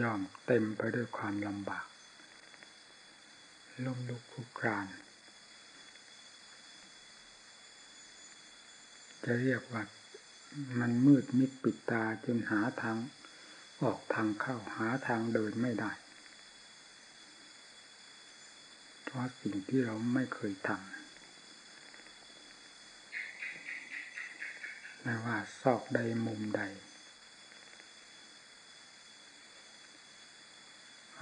ย่อมเต็มไปด้วยความลำบากล้มลุกคลุกคราน จะเรียกว่ามันมืดมิดปิดตาจนหาทางออกทางเข้าหาทางเดินไม่ได้ เพราะสิ่งที่เราไม่เคยทำไม่ว่าซอกใดมุมใด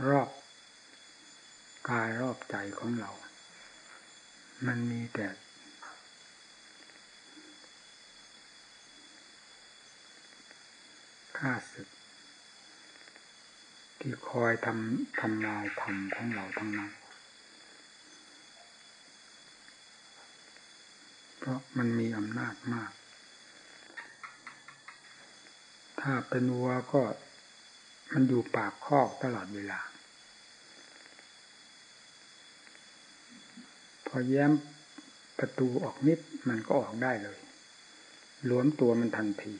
รอบกายรอบใจของเรา มันมีแต่ ข้าศึก ที่คอยทำทำลายธรรมของเราทั้งนั้น เพราะมันมีอำนาจมาก ถ้าเป็นวัวก็ มันอยู่ปากคอกตลอดเวลา พอแย้มประตูออกนิดมันก็ออกได้เลยล้วนตัวมันทันที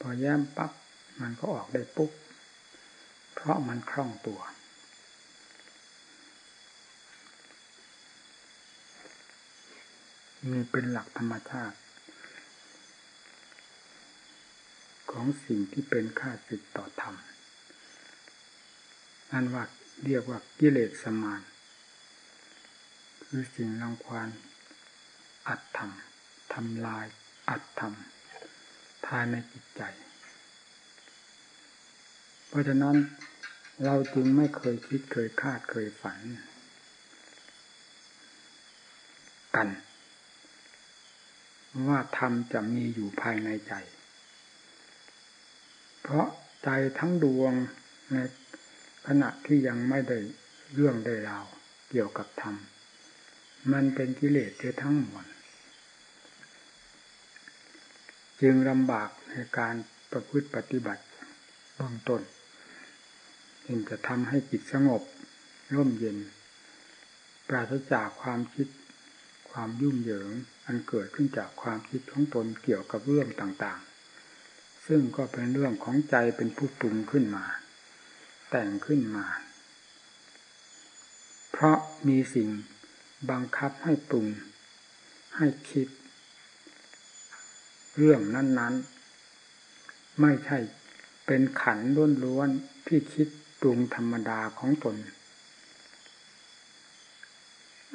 พอแย้มปั๊บมันก็ออกได้ปุ๊บ เพราะมันคล่องตัวมีเป็นหลักธรรมชาติ ของสิ่งที่เป็นค่าสิทต่อธรรมนั่นว่าเรียกว่ากิเลสสมาน คือสิ่งรังควานอัดทำทำลายอัดทำภายในจิตใจ เพราะฉะนั้นเราจึงไม่เคยคิดเคยคาดเคยฝัน กัน ว่าธรรมจะมีอยู่ภายในใจ เพราะใจทั้งดวงในขณะที่ยังไม่ได้เรื่องได้ราวเกี่ยวกับธรรม มันเป็นกิเลสทั้งหมดจึงลำบากในการประพฤติปฏิบัติเบื้องต้นจึงจะทำให้จิตสงบ ร่มเย็น ปราศจากความคิดความยุ่งเหยิง อันเกิดขึ้นจากความคิดของตนเกี่ยวกับเรื่องต่าง ซึ่งก็เป็นเรื่องของใจเป็นผู้ปรุงขึ้นมา แต่งขึ้นมา เพราะมีสิ่งบังคับให้ปรุง ให้คิด เรื่องนั้น ๆ ไม่ใช่เป็นขันล้วนๆที่คิดปรุงธรรมดาของตน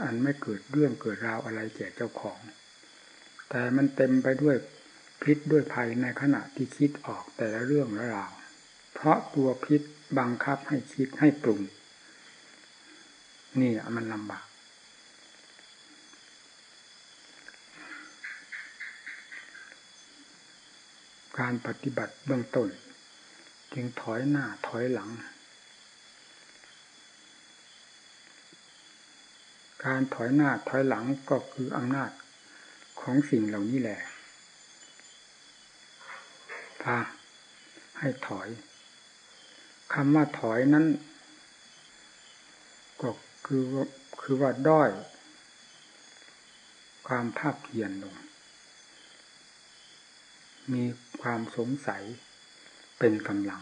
อันไม่เกิดเรื่องเกิดราวอะไรแก่เจ้าของ แต่มันเต็มไปด้วย พิษด้วยภัยในขณะที่คิดออกแต่ละเรื่องละราว เพราะตัวพิษบังคับให้คิดให้ปรุง นี่มันลำบาก การปฏิบัติเบื้องต้น จึงถอยหน้าถอยหลัง การถอยหน้าถอยหลังก็คืออำนาจของสิ่งเหล่านี้แหละ พา ให้ถอยคำว่าถอยนั้น ก็คือคือว่าด้อย ความภาคเพียรลง มีความสงสัยเป็นกำลัง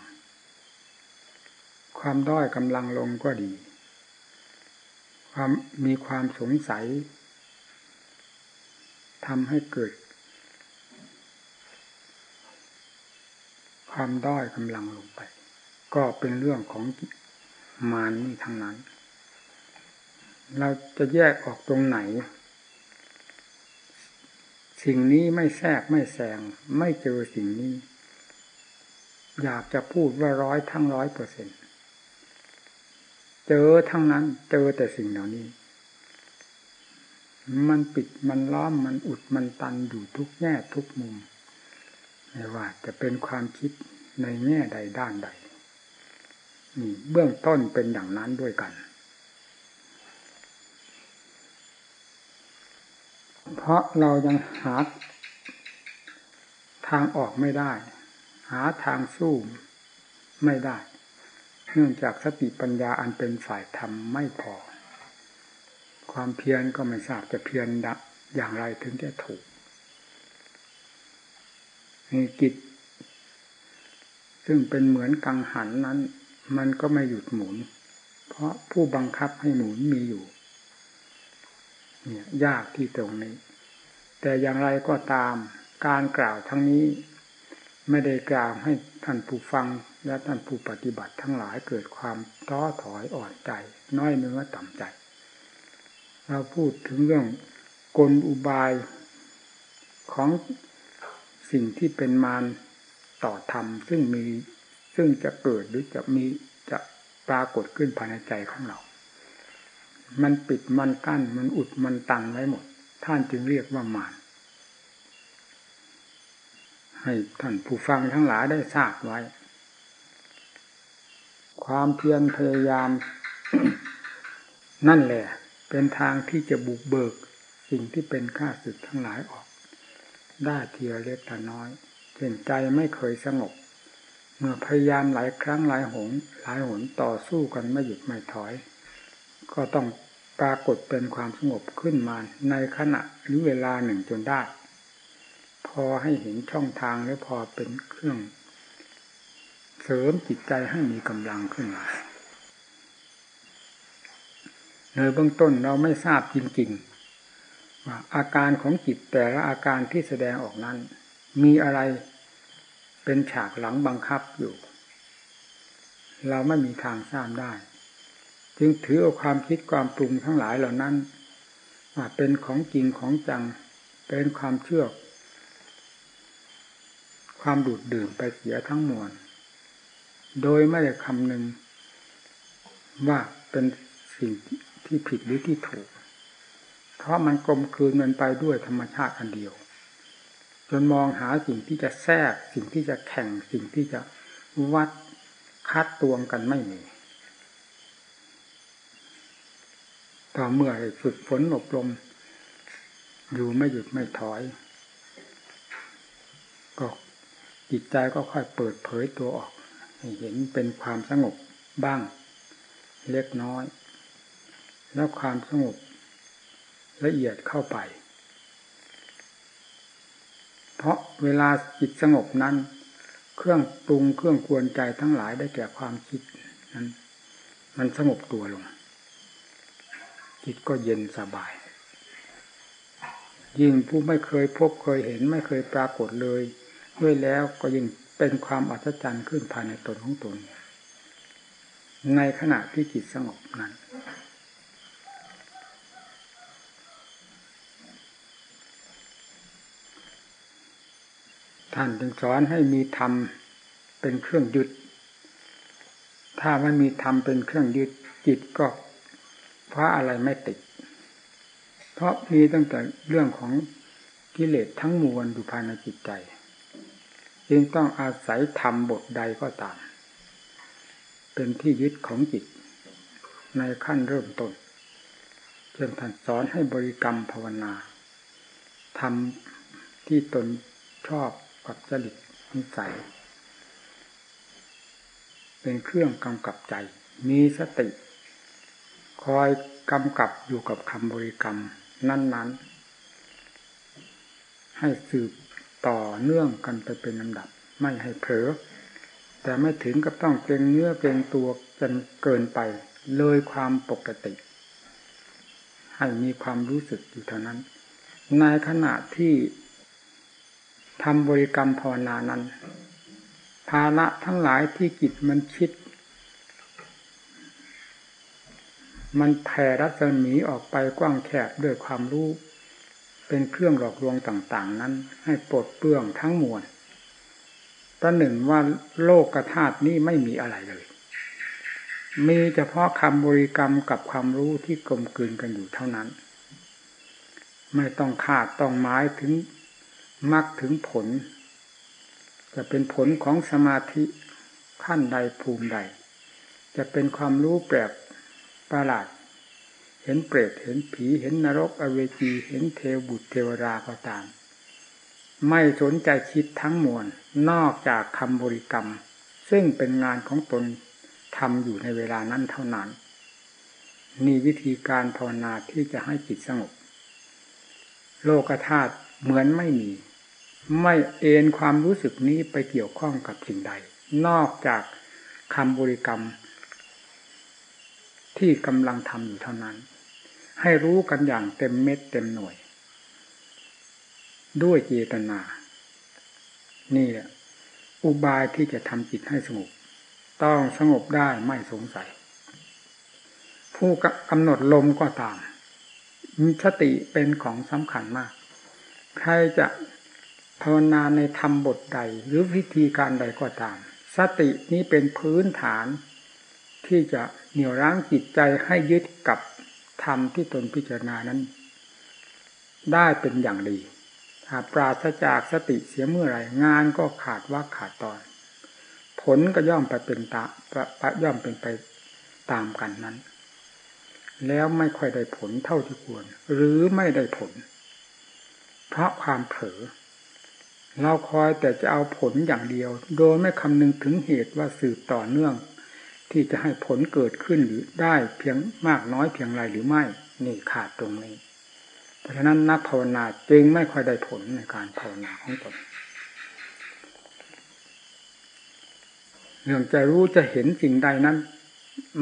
ความด้อยกำลังลงก็ดี ความมีความสงสัยทำให้เกิด ความด้อยกำลังลงไป ก็เป็นเรื่องของมารนี่ทั้งนั้น เราจะแยกออกตรงไหน สิ่งนี้ไม่แทรกไม่แซงไม่เจอสิ่งนี้ อยากจะพูดว่าร้อยทั้งร้อยเปอร์เซ็นเจอทั้งนั้นเจอแต่สิ่งเหล่านี้ มันปิดมันล้อมมันอุดมันตันอยู่ทุกแง่ทุกมุม ไม่ว่าจะเป็นความคิด ในแง่ใดด้านใดนี่เบื้องต้นเป็นอย่างนั้นด้วยกัน เพราะเรายังหาทางออกไม่ได้ หาทางสู้ไม่ได้ เนื่องจากสติปัญญาอันเป็นฝ่ายธรรมไม่พอ ความเพียรก็ไม่ทราบจะเพียรดัอย่างไรถึงจะถูกมีกิจ ซึ่งเป็นเหมือนกังหันนั้น มันก็ไม่หยุดหมุน เพราะผู้บังคับให้หมุนมีอยู่ เนี่ยยากที่ตรงนี้ แต่อย่างไรก็ตามการกล่าวทั้งนี้ ไม่ได้กล่าวให้ท่านผู้ฟังและท่านผู้ปฏิบัติทั้งหลายเกิดความท้อถอยอ่อนใจ น้อยเนื้อต่ำใจ เราพูดถึงเรื่องกลอุบายของสิ่งที่เป็นมาร ต่อธรรมซึ่งมีซึ่งจะเกิดหรือจะมีจะปรากฏขึ้นภายในใจของเรา มันปิดมันกั้นมันอุดมันตันไว้หมด ท่านจึงเรียกว่ามารให้ท่านผู้ฟังทั้งหลายได้ทราบไว้ ความเพียรพยายาม นั่นแหละ เป็นทางที่จะบุกเบิก สิ่งที่เป็นข้าศึกทั้งหลายออก ได้เทียเล็กแต่น้อย เห็นใจไม่เคยสงบ เมื่อพยายามหลายครั้งหลายหนหลายหนต่อสู้กันไม่หยุดไม่ถอย ก็ต้องปรากฏเป็นความสงบขึ้นมาในขณะหรือเวลาหนึ่งจนได้ พอให้เห็นช่องทางและพอเป็นเครื่อง เสริมจิตใจให้มีกำลังขึ้นมาในเบื้องต้นเราไม่ทราบจริงๆว่าอาการของจิตแต่ละอาการที่แสดงออกนั้น มีอะไรเป็นฉากหลังบังคับอยู่ เราไม่มีทางทราบได้ จึงถือเอาความคิดความปรุงทั้งหลายเหล่านั้นว่าเป็นของจริงของจัง เป็นความเชื่อ ความดูดดื่มไปเสียทั้งมวล โดยไม่ได้คำนึงว่าเป็นสิ่งที่ผิดหรือที่ถูก เพราะมันกลมกลืนมันไปด้วยธรรมชาติอันเดียว นมองหาสิ่งที่จะแทรก สิ่งที่จะแข่งสิ่งที่จะวัดคัดตวงกันไม่มีต่อเมื่อฝึกฝนอบรม อยู่ไม่หยุดไม่ถอย ก็จิตใจก็ค่อยเปิดเผยตัวออกให้เห็นเป็นความสงบบ้าง เล็กน้อย แล้วความสงบละเอียดเข้าไป เพราะเวลาจิตสงบนั้น เครื่องปรุงเครื่องกวนใจทั้งหลายได้แก่ความคิดนั้น มันสงบตัวลง จิตก็เย็นสบาย ยิ่งผู้ไม่เคยพบเคยเห็นไม่เคยปรากฏเลย ด้วยแล้วก็ยิ่งเป็นความอัศจรรย์ขึ้นภายในตนของตน ในขณะที่จิตสงบนั้น ท่านจึงสอนให้มีธรรมเป็นเครื่องยึด ถ้าไม่มีธรรมเป็นเครื่องยึดจิตก็เพราะอะไรไม่ติด เพราะมีตั้งแต่เรื่องของกิเลสทั้งมวลอยู่ภายในจิตใจ จึงต้องอาศัยธรรมบทใดก็ตาม เป็นที่ยึดของจิต ในขั้นเริ่มต้นเช่นท่านสอนให้บริกรรมภาวนาทำที่ตนชอบ กับจริตนิสัย เป็นเครื่องกำกับใจ มีสติ คอยกำกับอยู่กับคำบริกรรม นั้น ๆ ให้สืบต่อเนื่องกันไปเป็นลำดับ ไม่ให้เผลอแต่ไม่ถึงกับต้องเป็นเนื้อเป็นตัวจนเกินไป เลยความปกติ ให้มีความรู้สึกอยู่เท่านั้น ในขณะที่ ทำบริกรรมภาวนานั้น ภาระทั้งหลายที่จิตมันคิด มันแผ่รัศมีออกไปกว้างแคบด้วยความรู้ เป็นเครื่องหลอกลวงต่าง ๆ นั้น ให้ปลดเปลื้องทั้งมวลประหนึ่งว่าโลกธาตุนี้ไม่มีอะไรเลย มีเฉพาะคำบริกรรมกับความรู้ที่กลมกลืนกันอยู่เท่านั้น ไม่ต้องคาดต้องหมายถึง มักถึงผล จะเป็นผลของสมาธิขั้นใดภูมิใด จะเป็นความรู้แปลกประหลาด เห็นเปรตเห็นผีเห็นนรกอเวจีเห็นเทวบุตรเทวราก็ตาม ไม่สนใจคิดทั้งมวลนอกจากคำบริกรรม ซึ่งเป็นงานของตนทำอยู่ในเวลานั้นเท่านั้นนี่วิธีการภาวนาที่จะให้จิตสงบ โลกธาตุเหมือนไม่มี ไม่เอ็นความรู้สึกนี้ไปเกี่ยวข้องกับสิ่งใด นอกจากคำบริกรรม ที่กำลังทำอยู่เท่านั้น ให้รู้กันอย่างเต็มเม็ดเต็มหน่วย ด้วยเจตนา นี่แหละอุบายที่จะทำจิตให้สงบต้องสงบได้ไม่สงสัย ผู้กำหนดลมก็ตาม สติเป็นของสำคัญมาก ใครจะ ภาวนาในธรรมบทใด หรือวิธีการใดก็ตาม สตินี้เป็นพื้นฐาน ที่จะเหนี่ยวรั้งจิตใจให้ยึดกับธรรมที่ตนพิจารณานั้น ได้เป็นอย่างดีหากปราศจากสติเสียเมื่อไหร่งานก็ขาดว่าขาดตอน ผลก็ย่อมไปเป็นตาย่อมเป็นไปตามกันนั้น แล้วไม่ค่อยได้ผลเท่าที่ควร หรือไม่ได้ผล เพราะความเผลอ เราคอยแต่จะเอาผลอย่างเดียว โดยไม่คำนึงถึงเหตุว่าสืบต่อเนื่อง ที่จะให้ผลเกิดขึ้นหรือได้เพียงมากน้อยเพียงไรหรือไม่นี่ขาดตรงนี้เพราะฉะนั้นนักภาวนาจึงไม่ค่อยได้ผลในการภาวนาของตนเรื่องจะรู้จะเห็นสิ่งใดนั้น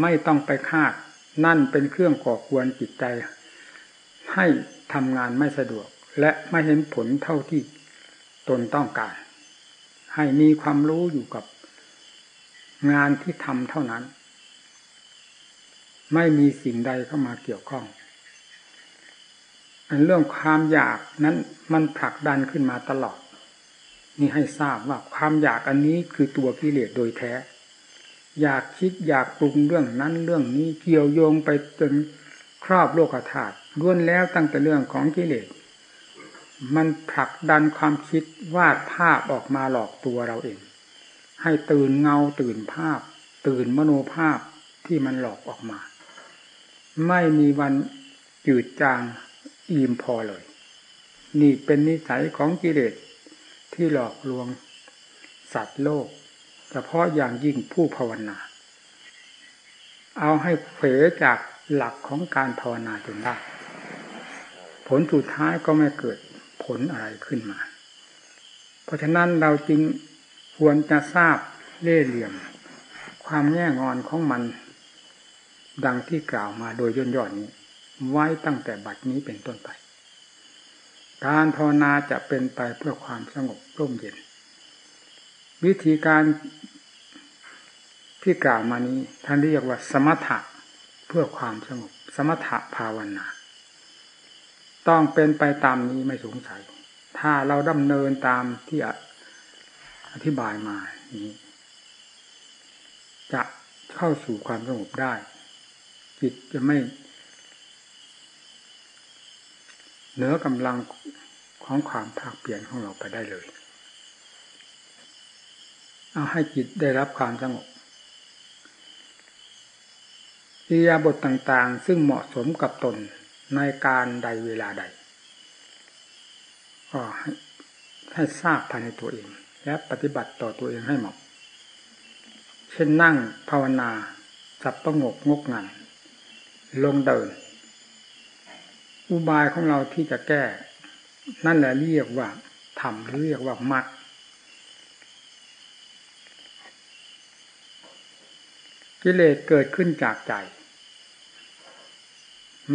ไม่ต้องไปคาด นั่นเป็นเครื่องก่อกวนจิตใจ ให้ทำงานไม่สะดวก และไม่เห็นผลเท่าที่ นต้องการ ให้มีความรู้อยู่กับงานที่ทำเท่านั้น ไม่มีสิ่งใดเข้ามาเกี่ยวข้องเรื่องความอยากนั้นมันผลักดันขึ้นมาตลอด นี่ให้ทราบว่าความอยากอันนี้คือตัวกิเลสโดยแท้ อยากคิดอยากปรุงเรื่องนั้นเรื่องนี้เกี่ยวโยงไปจนครอบโลกธาตุล้วนแล้วตั้งแต่เรื่องของกิเลส มันผลักดันความคิดวาดภาพออกมาหลอกตัวเราเอง ให้ตื่นเงาตื่นภาพ ตื่นมโนภาพที่มันหลอกออกมา ไม่มีวันจืดจางอิ่มพอเลย นี่เป็นนิสัยของกิเลสที่หลอกลวง สัตว์โลกเฉพาะอย่างยิ่งผู้ภาวนา เอาให้เผยจากหลักของการภาวนาจนได้ ผลสุดท้ายก็ไม่เกิด ผลอะไรขึ้นมา เพราะฉะนั้นเราจึงควรจะทราบเล่เหลี่ยม ความแง่งอนของมัน ดังที่กล่าวมาโดยย่นย่อนนี้ ไว้ตั้งแต่บัดนี้เป็นต้นไป การภาวนาจะเป็นไปเพื่อความสงบร่มเย็น วิธีการที่กล่าวมานี้ท่านเรียกว่าสมถะเพื่อความสงบ สมถะภาวนา ต้องเป็นไปตามนี้ไม่สงสัย ถ้าเราดำเนินตามที่อธิบายมานี้ จะเข้าสู่ความสงบได้ จิตจะไม่เหนือกำลังของความภาคเปลี่ยนของเราไปได้เลย เอาให้จิตได้รับความสงบอิยาบทต่างๆ ซึ่งเหมาะสมกับตน ในการใดเวลาใดก็ให้ให้ทราบภายในตัวเอง และปฏิบัติต่อตัวเองให้เหมาะ เช่นนั่งภาวนาจับประงกงกงันลงเดิน อุบายของเราที่จะแก้ นั่นแหละเรียกว่าทำเรียกว่ามัดกิเลสเกิดขึ้นจากใจ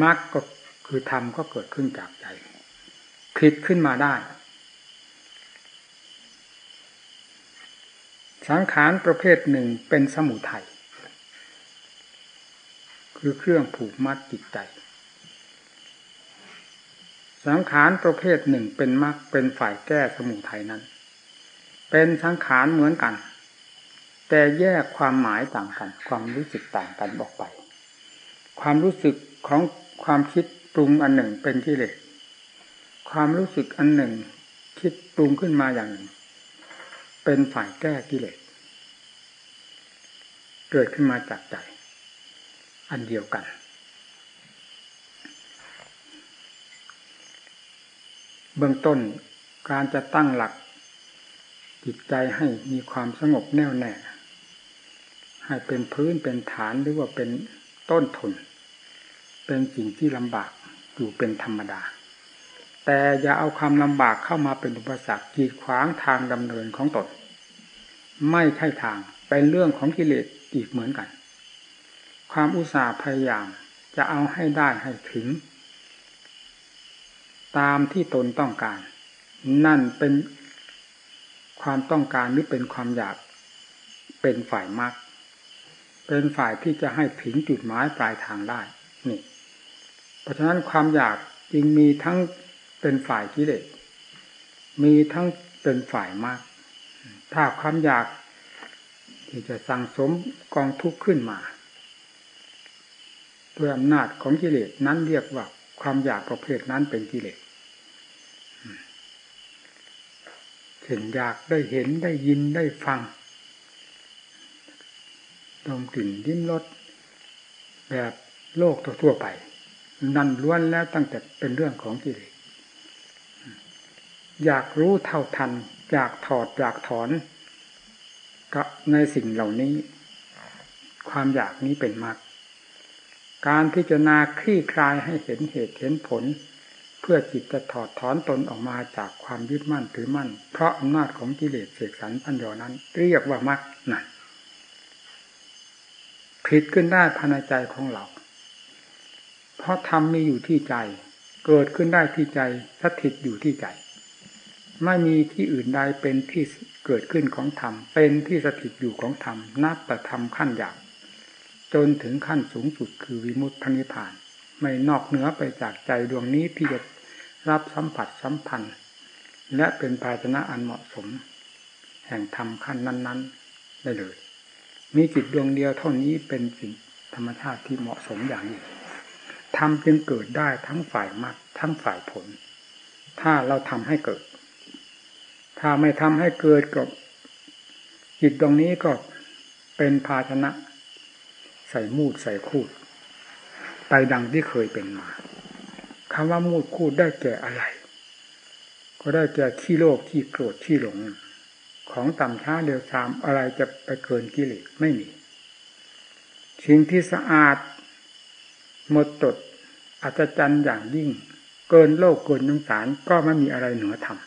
มรรคก็ คือธรรมก็เกิดขึ้นจากใจผิดขึ้นมาได้ สังขารประเภทหนึ่งเป็นสมุทัยคือเครื่องผูกมัดจิตใจ สังขารประเภทหนึ่งเป็นมรรคเป็นฝ่ายแก้สมุทัยนั้น เป็นสังขารเหมือนกัน แต่แยกความหมายต่างกัน ความรู้สึกต่างกันออกไป ความรู้สึกของความคิด ปรุงอันหนึ่งเป็นกิเลสความรู้สึกอันหนึ่ง คิดปรุงขึ้นมาอย่างหนึ่ง เป็นฝ่ายแก้กิเลสเกิดขึ้นมาจากใจ อันเดียวกัน เบื้องต้นการจะตั้งหลัก จิตใจให้มีความสงบแน่วแน่ ให้เป็นพื้นเป็นฐานหรือว่าเป็นต้นทุน เป็นสิ่งที่ลำบาก อยู่เป็นธรรมดา แต่อย่าเอาความลำบากเข้ามาเป็นอุปสรรคกีดขวางทางดำเนินของตนไม่ใช่ทางเป็นเรื่องของกิเลสอีกเหมือนกัน ความอุตสาห์พยายามจะเอาให้ได้ให้ถึง ตามที่ตนต้องการ นั่นเป็นความต้องการหรือเป็นความอยากเป็นฝ่ายมากเป็นฝ่ายที่จะให้ถึงจุดหมายปลายทางได้นี่ เพราะฉะนั้นความอยากจึงมีทั้งเป็นฝ่ายกิเลสมีทั้งเป็นฝ่ายมาก ถ้าความอยากที่จะสั่งสมกองทุกข์ขึ้นมาด้วยอำนาจของกิเลสนั้นเรียกว่าความอยากประเภทนั้นเป็นกิเลสเห็นอยากได้เห็นได้ยินได้ฟังดมกลิ่นลิ้มรสแบบโลกทั่วไป นั่นล้วนแล้วตั้งแต่เป็นเรื่องของกิเลสอยากรู้เท่าทัน อยากถอดอยากถอนกับในสิ่งเหล่านี้ ความอยากนี้เป็นมากการพิจารณาคลี่คลายให้เห็นเหตุเห็นผล เพื่อจิตจะถอดถอนตนออกมาจากความยึดมั่นถือมั่น เพราะอำนาจของกิเลสเสกสรรพันยอนั้น เรียกว่ามรรคนั่นผิดขึ้นได้ภายในใจของเรา เพราะธรรมมีอยู่ที่ใจ เกิดขึ้นได้ที่ใจสถิตอยู่ที่ใจ ไม่มีที่อื่นใดเป็นที่เกิดขึ้นของธรรม เป็นที่สถิตอยู่ของธรรม นับแต่ธรรมขั้นหยาบจนถึงขั้นสูงสุดคือวิมุตตินิพาน ไม่นอกเหนือไปจากใจดวงนี้ที่จะรับสัมผัสสัมพันธ์ และเป็นภาชนะอันเหมาะสม แห่งธรรมขั้นนั้น ๆ ได้เลย มีจิตดวงเดียวเท่านี้เป็นสิ่งธรรมชาติที่เหมาะสมอย่างยิ่ง ทำจึงเกิดได้ทั้งฝ่ายมรรคทั้งฝ่ายผล ถ้าเราทำให้เกิด ถ้าไม่ทำให้เกิดกับจิตตรงนี้ก็เป็นภาชนะ ใส่มูดใส่คูดไปดังที่เคยเป็นมาคำว่ามูดคูดได้แก่อะไร ก็ได้แก่ขี้โลภขี้โกรธขี้หลง ของต่ำช้าเร็วซามอะไรจะไปเกินกิเลสไม่มีสิ่งที่สะอาดหมดตด อัศจรรย์อย่างยิ่ง เกินโลกเกินยงสารก็ไม่มีอะไรเหนือธรรม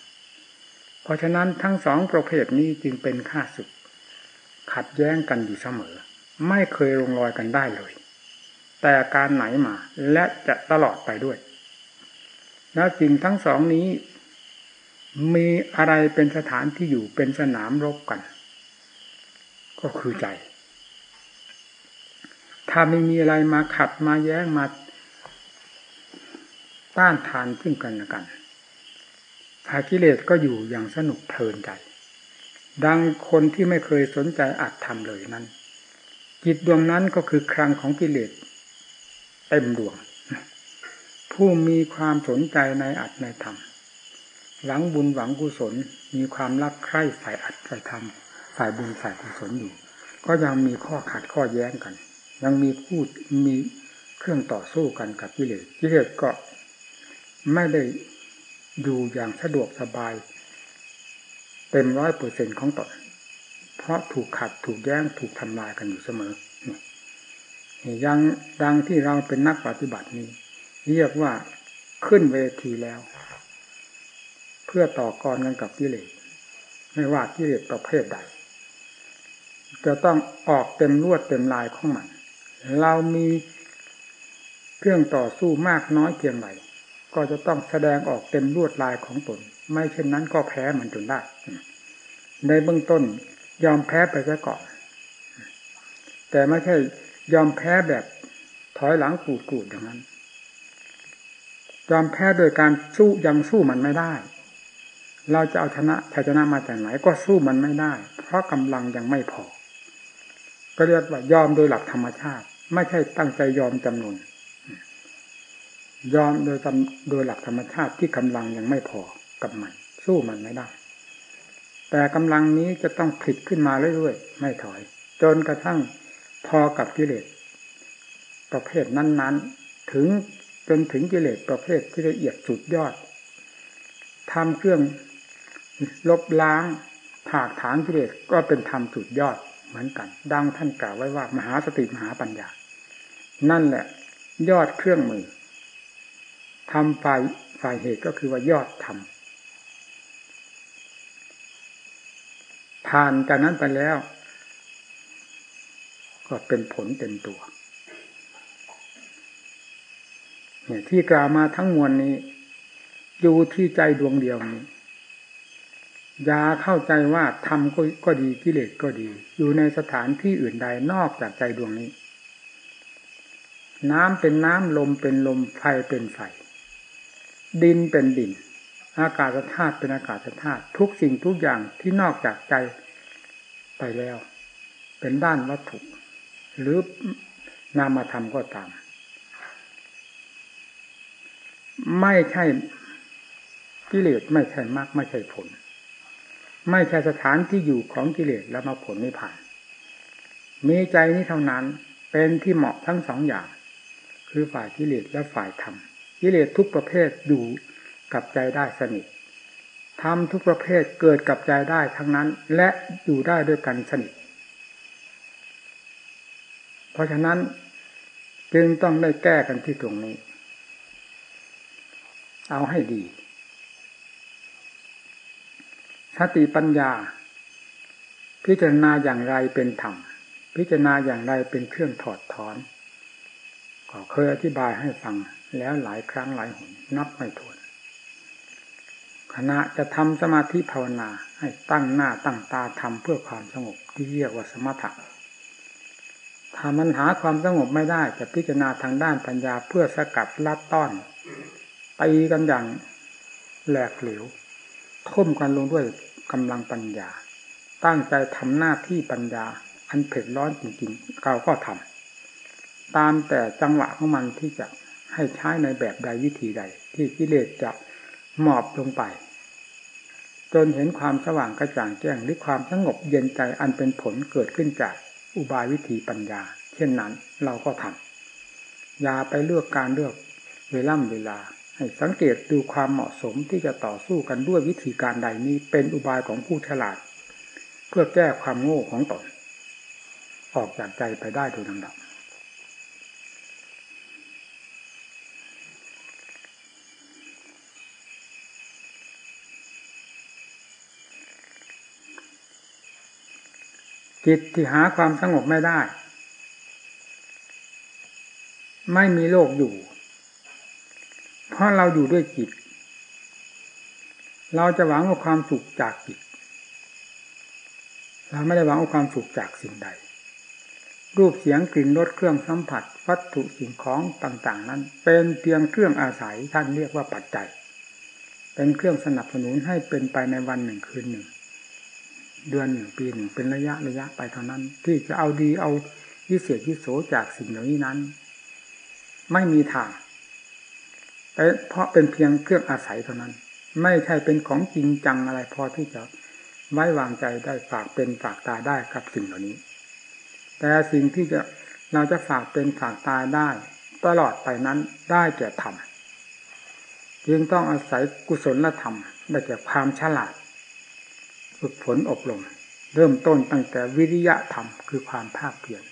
เพราะฉะนั้นทั้งสองประเภทนี้จึงเป็นข้าศึก ขัดแย้งกันอยู่เสมอ ไม่เคยลงรอยกันได้เลย แต่การไหนมาและจะตลอดไปด้วย แล้วจริงทั้งสองนี้ มีอะไรเป็นสถานที่อยู่เป็นสนามรบกัน ก็คือใจถ้าไม่มีอะไรมาขัดมาแย้งมา ต้านทานซึ่งกันและกันภากิเลสก็อยู่อย่างสนุกเพลินใจ ดังคนที่ไม่เคยสนใจอัดทำเลยนั้น จิตดวงนั้นก็คือครังของกิเลสเต็มดวง ผู้มีความสนใจในอัดในธรรมหวังบุญหวังกุศลมีความรักใคร่ฝ่ายอัดฝ่ายธรรมฝ่ายบุญฝ่ายกุศลอยู่ ก็ยังมีข้อขัดข้อแย้งกัน ยังมีพูดมีเครื่องต่อสู้กันกับกิเลสกิเลสก็ ไม่ได้ดูอย่างสะดวกสบาย เต็มร้อยเปอร์เซ็นของตนเพราะถูกขัดถูกแย้งถูกทำลายกันอยู่เสมอยังดังที่เราเป็นนักปฏิบัตินี้ เรียกว่าขึ้นเวทีแล้ว เพื่อต่อกรกันกับกิเลสไม่ว่ากิเลสประเภทใด จะต้องออกเต็มรวดเต็มลายของมัน เรามีเครื่องต่อสู้มากน้อยเพียงไร ก็จะต้องแสดงออกเต็มรวดลายของตน ไม่เช่นนั้นก็แพ้มันจนได้ ในเบื้องต้นยอมแพ้ไปซะก่อน แต่ไม่ใช่ยอมแพ้แบบถอยหลังกูดกูดอย่างนั้น ยอมแพ้โดยการสู้ยังสู้มันไม่ได้ เราจะเอาชนะชัยชนะมาจากไหนก็สู้มันไม่ได้ เพราะกำลังยังไม่พอ ก็เรียกว่ายอมโดยหลักธรรมชาติ ไม่ใช่ตั้งใจยอมจำนวน ยอมโดยโดยหลักธรรมชาติที่กำลังยังไม่พอกับมัน สู้มันไม่ได้ แต่กำลังนี้จะต้องผลิดขึ้นมาเรื่อยๆไม่ถอย จนกระทั่งพอกับกิเลสประเภทนั้น ๆ ถึงจนถึงกิเลสประเภทที่ละเอียดสุดยอดทำเครื่องลบล้างถากถางกิเลสก็เป็นธรรมสุดยอดเหมือนกัน ดังท่านกล่าวไว้ว่ามหาสติมหาปัญญา นั่นแหละ ยอดเครื่องมือ ทำฝ่ายฝ่ายเหตุก็คือว่ายอดธรรมผ่านจากนั้นไปแล้ว ก็เป็นผลเต็มตัวเนี่ยที่กล่าวมาทั้งมวลนี้ อยู่ที่ใจดวงเดียวนี้อย่าเข้าใจว่าทำก็ก็ดีกิเลสก็ดี อยู่ในสถานที่อื่นใดนอกจากใจดวงนี้ น้ำเป็นน้ำลมเป็นลมไฟเป็นไฟ ดินเป็นดิน อากาศธาตุเป็นอากาศธาตุทุกสิ่งทุกอย่างที่นอกจากใจไปแล้ว เป็นด้านวัตถุ หรือนามธรรมก็ตาม ไม่ใช่กิเลสไม่ใช่มรรคไม่ใช่ผล ไม่ใช่สถานที่อยู่ของกิเลสแล้วมาผลไม่ผ่าน มีใจนี้เท่านั้นเป็นที่เหมาะทั้งสองอย่าง คือฝ่ายกิเลสและฝ่ายธรรม กิเลสทุกประเภทอยู่กับใจได้สนิททำทุกประเภทเกิดกับใจได้ทั้งนั้น และอยู่ได้ด้วยกันสนิท เพราะฉะนั้นจึงต้องได้แก้กันที่ตรงนี้ เอาให้ดี สติปัญญา พิจารณาอย่างไรเป็นธรรม พิจารณาอย่างไรเป็นเครื่องถอดถอน ก็เคยอธิบายให้ฟัง แล้วหลายครั้งหลายหนนับไม่ถ้วนขณะจะทำสมาธิภาวนา ให้ตั้งหน้าตั้งตาทำเพื่อความสงบที่เรียกว่าสมถะถ้ามันหาความสงบไม่ได้จะพิจารณาทางด้านปัญญาเพื่อสกัดลัดต้อนตีกันอย่างแหลกเหลวทุ่มกันลงด้วยกำลังปัญญา ตั้งใจทำหน้าที่ปัญญา อันเผ็ดร้อนจริงๆเราก็ทำตามแต่จังหวะของมันที่จะ ให้ใช้ในแบบใดวิธีใด ที่กิเลสจะหมอบลงไป จนเห็นความสว่างกระจ่างแจ้งหรือความสงบเย็นใจอันเป็นผลเกิดขึ้นจากอุบายวิธีปัญญา เช่นนั้นเราก็ทำอย่าไปเลือกการเลือกเวล่ำเวลา ให้สังเกตดูความเหมาะสมที่จะต่อสู้กันด้วยวิธีการใดนี้เป็นอุบายของผู้ฉลาด เพื่อแก้ความโง่ของตนออกจากใจไปได้โดยลำดับ จิตที่หาความสงบไม่ได้ ไม่มีโลกอยู่ เพราะเราอยู่ด้วยจิต เราจะหวังเอาความสุขจากจิต เราไม่ได้หวังเอาความสุขจากสิ่งใด รูปเสียงกลิ่นรสเครื่องสัมผัส วัตถุสิ่งของต่างๆ นั้น เป็นเพียงเครื่องอาศัยท่านเรียกว่าปัจจัย เป็นเครื่องสนับสนุนให้เป็นไปในวันหนึ่งคืนหนึ่ง เดือนหนึ่งปีหนึ่งเป็นระยะระยะไปเท่านั้น ที่จะเอาดีเอาวิเศษวิโสจากสิ่งเหล่านี้นั้น ไม่มีทางแต่เพราะเป็นเพียงเครื่องอาศัยเท่านั้น ไม่ใช่เป็นของจริงจังอะไรพอที่จะไว้วางใจได้ฝากเป็นฝากตายได้กับสิ่งเหล่านี้ แต่สิ่งที่จะเราจะฝากเป็นฝากตายได้ ตลอดไปนั้นได้แก่ธรรมจึงต้องอาศัยกุศลธรรมได้แก่ความฉลาด ฝึกฝนอบรมเริ่มต้นตั้งแต่วิริยะธรรมคือความภาคเพียร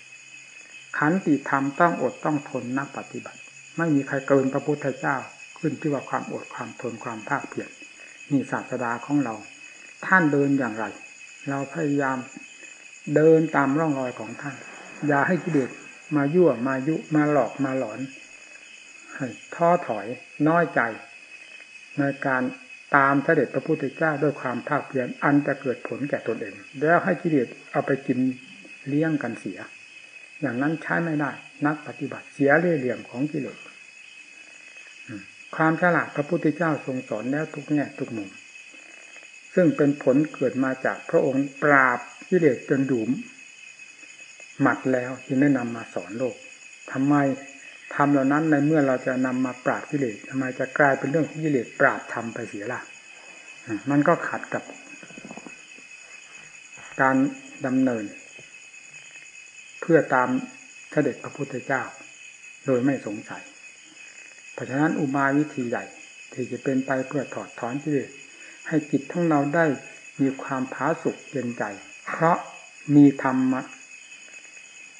ขันติธรรมต้องอดต้องทนนักปฏิบัติ ไม่มีใครเกินพระพุทธเจ้าขึ้นที่ว่าความอดความทนความภาคเพียรนี่ศาสดาของเรา ท่านเดินอย่างไร เราพยายามเดินตามร่องรอยของท่าน อย่าให้กิเลสมายั่วมายุมาหลอกมาหลอนให้ท้อถอยน้อยใจในการ ตามเสด็จพระพุทธเจ้าด้วยความภาคเพียรอันจะเกิดผลแก่ตนเอง แล้วให้กิเลสเอาไปกินเลี้ยงกันเสีย อย่างนั้นใช้ไม่ได้ นักปฏิบัติเสียเรื่อยเหลี่ยมของกิเลสความฉลาดพระพุทธเจ้าทรงสอนแล้วทุกแง่ทุกมุมซึ่งเป็นผลเกิดมาจากพระองค์ปราบกิเลสจนดุมหมัดแล้วที่ได้นำมาสอนโลกทำไม ทำเหล่านั้นในเมื่อเราจะนำมาปราบกิเลสทำไมจะกลายเป็นเรื่องของกิเลสปราบทำไปเสียล่ะมันก็ขัดกับ การดำเนิน เพื่อตามเสด็จพระพุทธเจ้า โดยไม่สงสัย เพราะฉะนั้นอุบายวิธีใหญ่ที่จะเป็นไปเพื่อถอดถอนกิเลสให้จิตทั้งเราได้มีความผาสุกเย็นใจ เพราะมีธรรม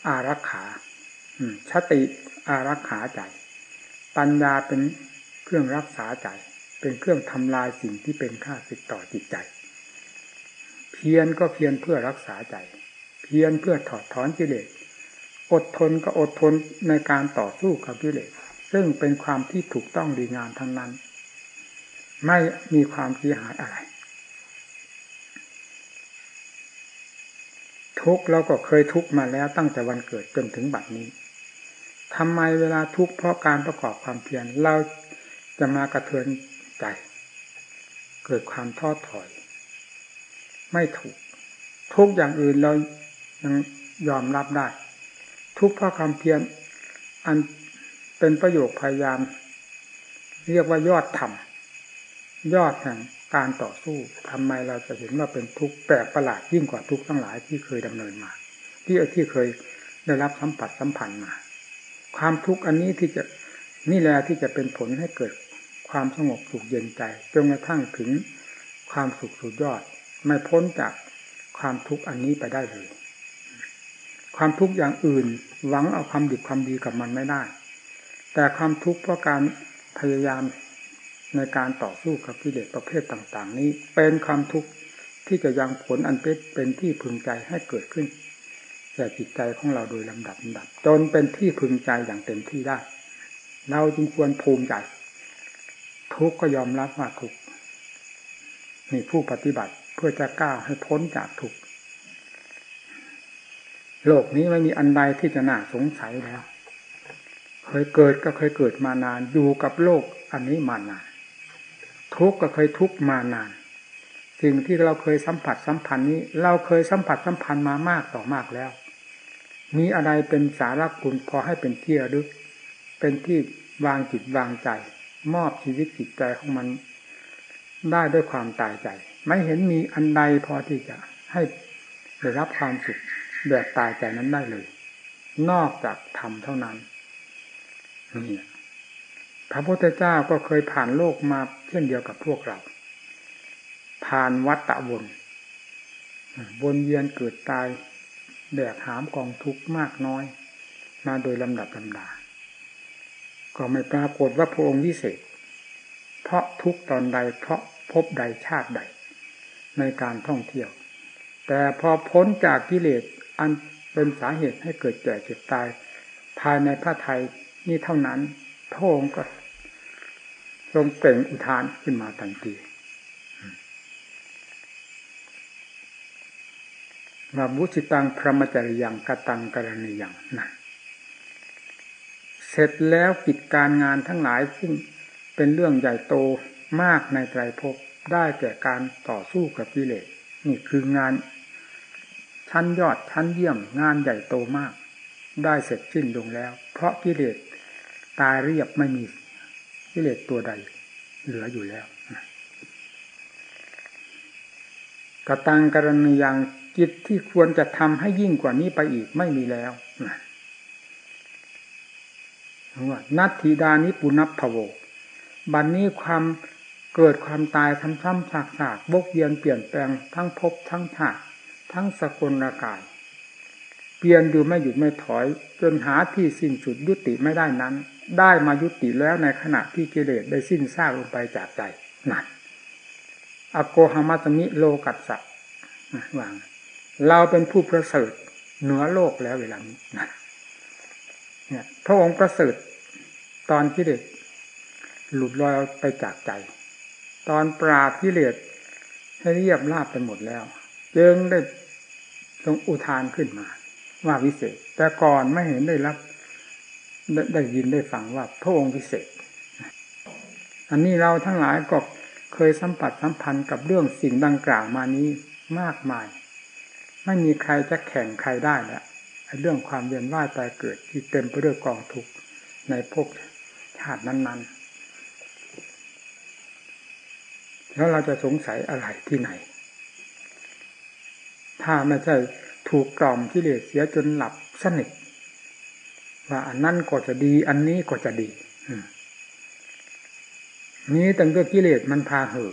อารักขาชติ อารักขาใจ ปัญญาเป็นเครื่องรักษาใจ เป็นเครื่องทำลายสิ่งที่เป็นค่าสิทต่อจิตใจเเพียรก็เพียรเพื่อรักษาใจ เพียรเพื่อถอดถอนกิเลสอดทนก็อดทนในการต่อสู้กับกิเลสซึ่งเป็นความที่ถูกต้องดีงามทั้งนั้น ไม่มีความเสียหายอะไร ทุกเราก็เคยทุกมาแล้วตั้งแต่วันเกิดจนถึงบัดนี้ ทำไมเวลาทุกข์เพราะการประกอบความเพียรเราจะมากระเทือนใจ เกิดความท้อถอย ไม่ถูก ทุกอย่างอื่นเรายังยอมรับได้ ทุกเพราะความเพียรอันเป็นประโยคพยายาม เรียกว่ายอดธรรมยอดแห่งการต่อสู้ทำไมเราจะเห็นว่าเป็นทุกข์แปลกประหลาดยิ่งกว่าทุกข์ทั้งหลายที่เคยดำเนินมา ที่ที่เคยได้รับสัมผัสสัมพันธ์มา ความทุกข์อันนี้ที่จะนี่แหละที่จะเป็นผลให้เกิดความสงบสุขเย็นใจจนกระทั่งถึงความสุขสุดยอด ไม่พ้นจากความทุกข์อันนี้ไปได้เลย ความทุกข์อย่างอื่นหวังเอาความดีความดีกับมันไม่ได้ แต่ความทุกข์เพราะการพยายามในการต่อสู้กับกิเลสประเภทต่าง ๆ นี้เป็นความทุกข์ที่จะยังผลอันเป็นเป็นที่พึงใจให้เกิดขึ้น ก่จิตใจของเราโดยลำดับลำดับ จนเป็นที่พึงใจอย่างเต็มที่ได้ เราจึงควรภูมิใจ ทุกก็ยอมรับว่าทุกมีผู้ปฏิบัติเพื่อจะก้าวให้พ้นจากทุกโลกนี้ไม่มีอันใดที่จะน่าสงสัยแล้ว เคยเกิดก็เคยเกิดมานาน อยู่กับโลกอันนี้มานาน ทุกก็เคยทุกมานาน สิ่งที่เราเคยสัมผัสสัมพันธ์นี้ เราเคยสัมผัสสัมพันธ์มามากต่อมากแล้ว มีอะไรเป็นสาระคุณพอให้เป็นที่ระลึก เป็นที่วางจิตวางใจ มอบชีวิตจิตใจของมัน ได้ด้วยความตายใจ ไม่เห็นมีอันใดพอที่จะให้ได้รับความสุขแบบตายใจนั้นได้เลย นอกจากธรรมเท่านั้นนี่พระพุทธเจ้าก็เคยผ่านโลกมาเช่นเดียวกับพวกเรา ผ่านวัฏฏะวนวนเวียนเกิดตาย แบกหามกองทุกข์มากน้อย มาโดยลำดับลำดา ก็ไม่ปรากฏว่าพระองค์วิเศษ เพราะทุกตอนใดเพราะพบใดชาติใด ในการท่องเที่ยว แต่พอพ้นจากกิเลสอันเป็นสาเหตุให้เกิดแก่เจ็บตาย ภายในพระไทยนี่เท่านั้นพระองค์ก็ทรงเปล่งอุทานขึ้นมาทันที ว่าบุสิตังพระมจริยังกตังกรณียังนั่นเสร็จแล้วกิจการงานทั้งหลายซึ่งเป็นเรื่องใหญ่โตมากในไตรภพได้แก่การต่อสู้กับกิเลสนี่คืองานชั้นยอดชั้นเยี่ยมงานใหญ่โตมาก ได้เสร็จสิ้นลงแล้ว เพราะกิเลสตายเรียบไม่มีกิเลสตัวใด เหลืออยู่แล้วกตังกรณียัง จิตที่ควรจะทำให้ยิ่งกว่านี้ไปอีกไม่มีแล้วว่านัตถิดานิปุนัพพโวบัดนนี้ความเกิดความตายซ้ำๆซากๆบกเยียนเปลี่ยนแปลงทั้งภพทั้งชาติทั้งสกลกาย เปลี่ยนอยู่ไม่หยุดไม่ถอย จนหาที่สิ้นสุดยุติไม่ได้นั้น ได้มายุติแล้วในขณะที่กิเลสได้สิ้นซากลงไปจากใจนั่นอโกหามัตมิโลกัสสะวาง เราเป็นผู้ประเสริฐเหนือโลกแล้วเวลานี้นะเนี่ย พระองค์ประเสริฐตอนกิเลสหลุดลอยไปจากใจ ตอนปราบกิเลสให้เรียบราบไปหมดแล้วจึงได้ทรงอุทานขึ้นมา ว่าวิเศษ แต่ก่อนไม่เห็นได้รับ ได้ยินได้ฟังว่าพระองค์วิเศษ อันนี้เราทั้งหลายก็เคยสัมผัสสัมพันธ์กับเรื่องสิ่งดังกล่าวมานี้มากมาย ไม่มีใครจะแข่งใครได้แล้วเรื่องความเวียนว่ายตายเกิดที่เต็มไปด้วยกองทุกข์ในภพชาตินั้นๆ แล้วเราจะสงสัยอะไรที่ไหน ถ้าไม่ใช่ถูกกล่อมที่เลสเสียจนหลับสนิทว่าอันนั้นก็จะดี อันนี้ก็จะดีนี้ตั้งแต่กิเลสมันพาเหอ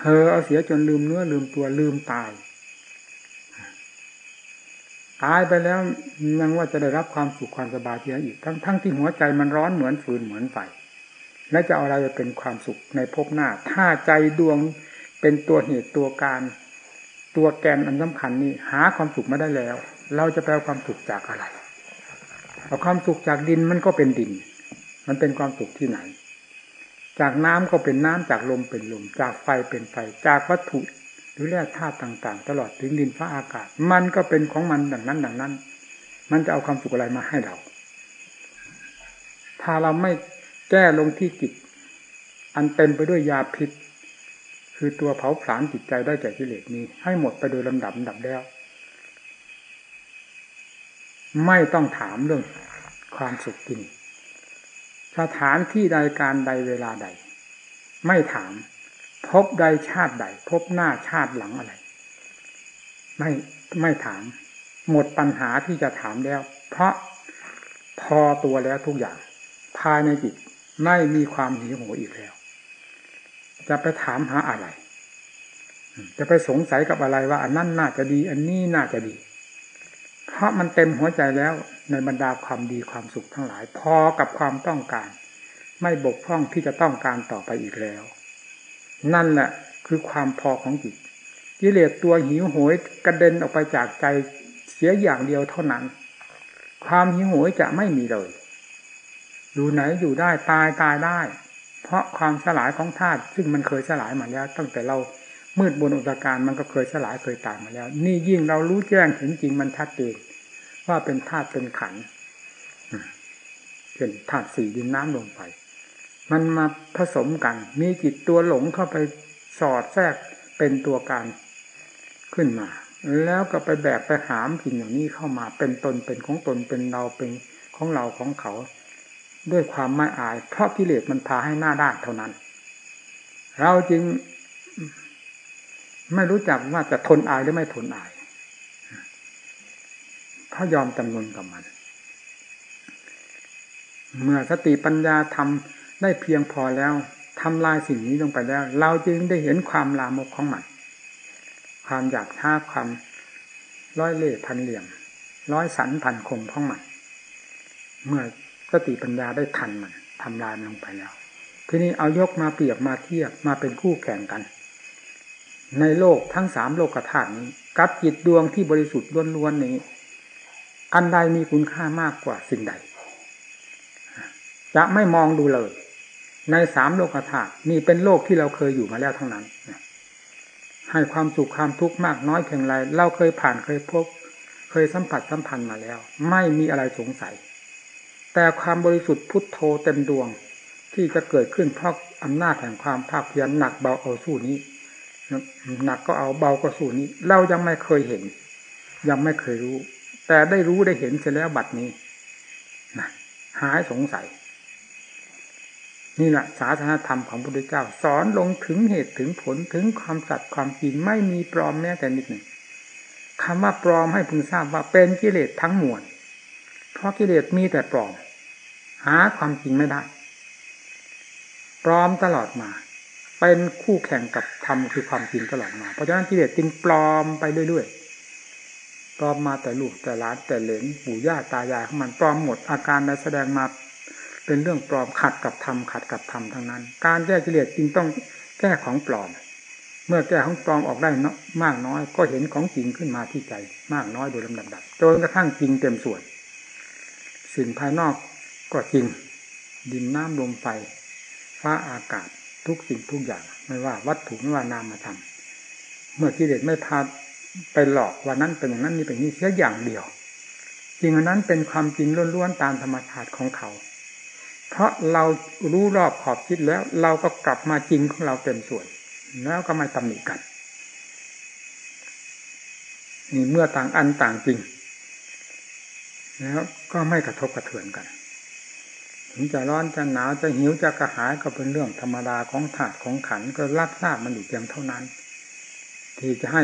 เฮอเอาเสียจนลืมเนื้อลืมตัวลืมตาย ตายไปแล้วยังว่าจะได้รับความสุขความสบายที่ไหนอีกทั้งทั้งที่หัวใจมันร้อนเหมือนฟืนเหมือนไฟและจะเอาอะไรเป็นความสุขในภพหน้า ถ้าใจดวงเป็นตัวเหตุตัวการ ตัวแกนอันสำคัญนี้หาความสุขไม่ได้แล้ว เราจะแปลความสุขจากอะไรเอาความสุขจากดินมันก็เป็นดิน มันเป็นความสุขที่ไหน จากน้ำก็เป็นน้ำจากลมเป็นลม จากไฟเป็นไฟ จากวัตถุ หรือแร่ธาตุต่างๆ ตลอดถึงดินฟ้าอากาศ มันก็เป็นของมันดังนั้นดังนั้น มันจะเอาความสุขอะไรมาให้เรา ถ้าเราไม่แก้ลงที่จิต อันเต็มไปด้วยยาพิษ คือตัวเผาผลาญจิตใจได้แก่กิเลสนี้ ให้หมดไปโดยลำดับลำดับแล้ว ไม่ต้องถามเรื่องความสุขที่นี่สถานที่ใดการใดเวลาใด ไม่ถาม พบใดชาติใด พบหน้าชาติหลังอะไร ไม่ไม่ถาม หมดปัญหาที่จะถามแล้ว เพราะพอตัวแล้วทุกอย่าง ภายในจิตไม่มีความหิวโหยอีกแล้ว จะไปถามหาอะไร จะไปสงสัยกับอะไรว่า อันนั้นน่าจะดี อันนี้น่าจะดี เพราะมันเต็มหัวใจแล้วในบรรดาความดีความสุขทั้งหลาย พอกับความต้องการ ไม่บกพร่องที่จะต้องการต่อไปอีกแล้ว นั่นแหละคือความพอของจิตกิเลสตัวหิวโหยกระเด็นออกไปจากใจเสียอย่างเดียวเท่านั้น ความหิวโหยจะไม่มีเลย อยู่ไหนอยู่ได้ตายตายได้ เพราะความสลายของธาตุซึ่งมันเคยสลายมาแล้ว ตั้งแต่เรามืดบนอุตการมันก็เคยสลายเคยตายมาแล้ว นี่ยิ่งเรารู้แจ้งถึงจริงมันชัดเจนว่าเป็นธาตุเป็นขันเป็นธาตุสี่ดินน้ำลมไฟ มันมาผสมกัน มีจิตตัวหลงเข้าไปสอดแทรกเป็นตัวการขึ้นมา แล้วก็ไปแบกไปหามสิ่งอย่างนี้เข้ามาเป็นตนเป็นของตนเป็นเราเป็นของเราของเขา ด้วยความไม่อาย เพราะกิเลสมันพาให้หน้าด้านเท่านั้น เราจึงไม่รู้จักว่าจะทนอายหรือไม่ทนอายเขาะยอมจำนวนกับมัน เมื่อสติปัญญาทำ ได้เพียงพอแล้วทำลายสิ่งนี้ลงไปแล้ว เราจึงได้เห็นความลามกของมันความอยากท่าความร้อยเล่พันเหลี่ยม ร้อยสันพันคมของมันเมื่อสติปัญญาได้ทันมันทำลายลงไปแล้ว ทีนี้เอายกมาเปรียบมาเทียบมาเป็นคู่แข่งกัน ในโลกทั้งสามโลกธาตุนี้กับจิตดวงที่บริสุทธิ์ล้วนๆนี้ อันใดมีคุณค่ามากกว่าสิ่งใด จะไม่มองดูเลย ในสามโลกธาตุนี่เป็นโลกที่เราเคยอยู่มาแล้วทั้งนั้นให้ความสุขความทุกข์มากน้อยเพียงไรเราเคยผ่านเคยพบ เคยสัมผัสสัมพันธ์มาแล้ว ไม่มีอะไรสงสัย แต่ความบริสุทธิ์พุทโธเต็มดวงที่จะเกิดขึ้นเพราะอำนาจแห่งความภาคเพียรหนักเบาเอาสู้นี้หนักก็เอาเบาก็สู้นี้ เรายังไม่เคยเห็น ยังไม่เคยรู้ แต่ได้รู้ได้เห็นเสร็จแล้วบัดนี้นะหายสงสัย นี่แหละศาสนาธรรมของพระพุทธเจ้า สอนลงถึงเหตุถึงผลถึงความสัตย์ความจริงไม่มีปลอมแม้แต่นิดหนึ่งคำว่าปลอมให้พึงทราบว่าเป็นกิเลสทั้งมวลเพราะกิเลสมีแต่ปลอม หาความจริงไม่ได้ ปลอมตลอดมา เป็นคู่แข่งกับธรรมคือความจริงตลอดมา เพราะฉะนั้นกิเลสจึงปลอมไปเรื่อยๆปลอมมาแต่ลูกแต่หลานแต่เหลนปู่ย่าตายายของมันปลอมหมดอาการใดแสดงมา เป็นเรื่องปลอมขัดกับธรรมขัดกับธรรมทั้งนั้น การแก้กิเลสจึงต้องแก้ของปลอม เมื่อแก้ของปลอมออกได้มากน้อย ก็เห็นของจริงขึ้นมาที่ใจ มากน้อยโดยลำดับจนกระทั่งจริงเต็มส่วน สิ่งภายนอกก็จริง ดินน้ำลมไฟฟ้าอากาศทุกสิ่งทุกอย่าง ไม่ว่าวัตถุไม่ว่านามธรรมเมื่อกิเลสไม่พาไปหลอกว่านั้นเป็นอย่างนั้นนี่เป็นนี่เสียอย่างเดียวสิ่งนั้นเป็นความจริงล้วนๆตามธรรมชาติของเขา เพราะเรารู้รอบขอบคิดแล้ว เราก็กลับมาจริงของเราเต็มส่วน แล้วก็ไม่ตำหนิกันนี่เมื่อต่างอันต่างจริง แล้วก็ไม่กระทบกระเทือนกัน ถึงจะร้อนจะหนาวจะหิวจะกระหายก็เป็นเรื่องธรรมดาของถาดของขันก็รับทราบมันอยู่เพียงเท่านั้น ที่จะให้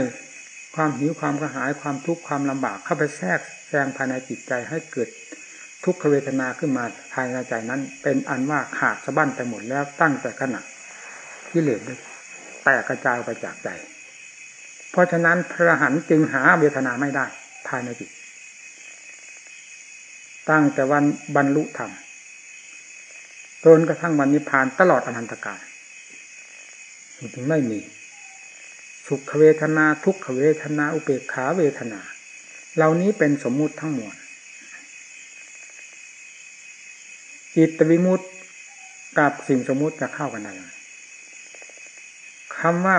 ความหิวความกระหายความทุกข์ความลำบากเข้าไปแทรกแซงภายในจิตใจให้เกิด ทุกขเวทนาขึ้นมาภายในใจนั้น เป็นอันว่าขาดสะบั้นไปหมดแล้วตั้งแต่ขณะกิเลสแตกกระจายไปจากใจ เพราะฉะนั้นพระหันจึงหาเวทนาไม่ได้ภายในจิต ตั้งแต่วันบรรลุธรรมจนกระทั่งวันนิพพานตลอดอนันตกาลถึงไม่มี สุขเวทนาทุกขเวทนาอุเบกขาเวทนา เหล่านี้เป็นสมมุติทั้งมวล จิตวิมุตติกับสิ่งสมมุติจะเข้ากันได้คำว่า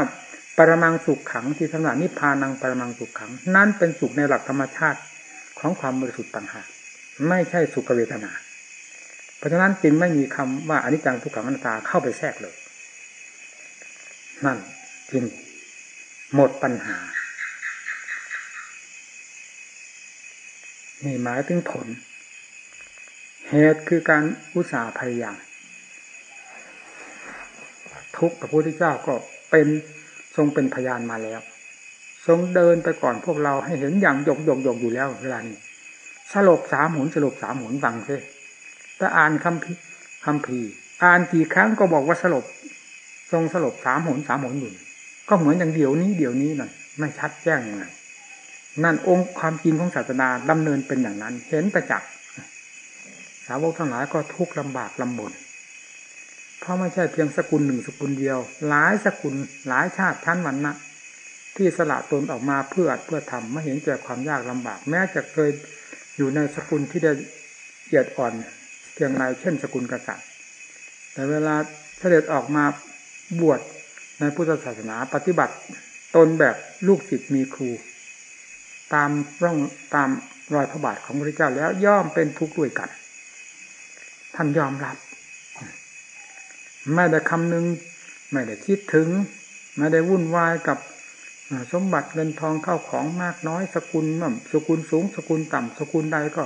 ปรมังสุขขังที่สำนักนิพพานังปรมังสุขขัง นั่นเป็นสุขในหลักธรรมชาติของความบริสุทธิ์ต่างหากไม่ใช่สุขเวทนา เพราะฉะนั้นจึงไม่มีคำว่าอนิจจังทุกขังอนัตตาเข้าไปแทรกเลย นั่นที่นี่หมดปัญหานี่หมายถึงผล เหตุคือการอุตสาห์พยายามทุกพระพุทธเจ้าก็เป็นทรงเป็นพยานมาแล้ว ทรงเดินไปก่อนพวกเราให้เห็นอย่างหยกหยกหยกอยู่แล้วเวลานี้สลบสามหนสลบสามหนฟังซิถ้าอ่านคำพีคำพีอ่านกี่ครั้งก็บอกว่าสลบ ทรงสลบสามหนสามหนอยู่ก็เหมือนอย่างเดี๋ยวนี้เดี๋ยวนี้นั่นไม่ชัดแจ้งยังไงนั่นองค์ความจริงของศาสนาดำเนินเป็นอย่างนั้น เห็นประจักษ์ สาวกทั้งหลายก็ทุกข์ลำบากลำบนเพราะไม่ใช่เพียงสกุลหนึ่งสกุลเดียว หลายสกุลหลายชาติชั้นวันนะที่สละตนออกมาเพื่อเพื่อทำไม่เห็นเกิดความยากลำบาก แม้จะเคยอยู่ในสกุลที่ได้เกียรติอ่อนเพียงไรเช่นสกุลกษัตริย์ แต่เวลาเสด็จออกมาบวชในพุทธศาสนาปฏิบัติตนแบบลูกศิษย์มีครู ตามร่องตามรอยพระบาทของพระเจ้าแล้วย่อมเป็นทุกข์ด้วยกัน ท่านยอมรับ ไม่ได้คำนึง ไม่ได้คิดถึง ไม่ได้วุ่นวายกับสมบัติเงินทองเข้าของมากน้อยสกุลน่สกุลสูง สกุลต่ำสกุลใดก็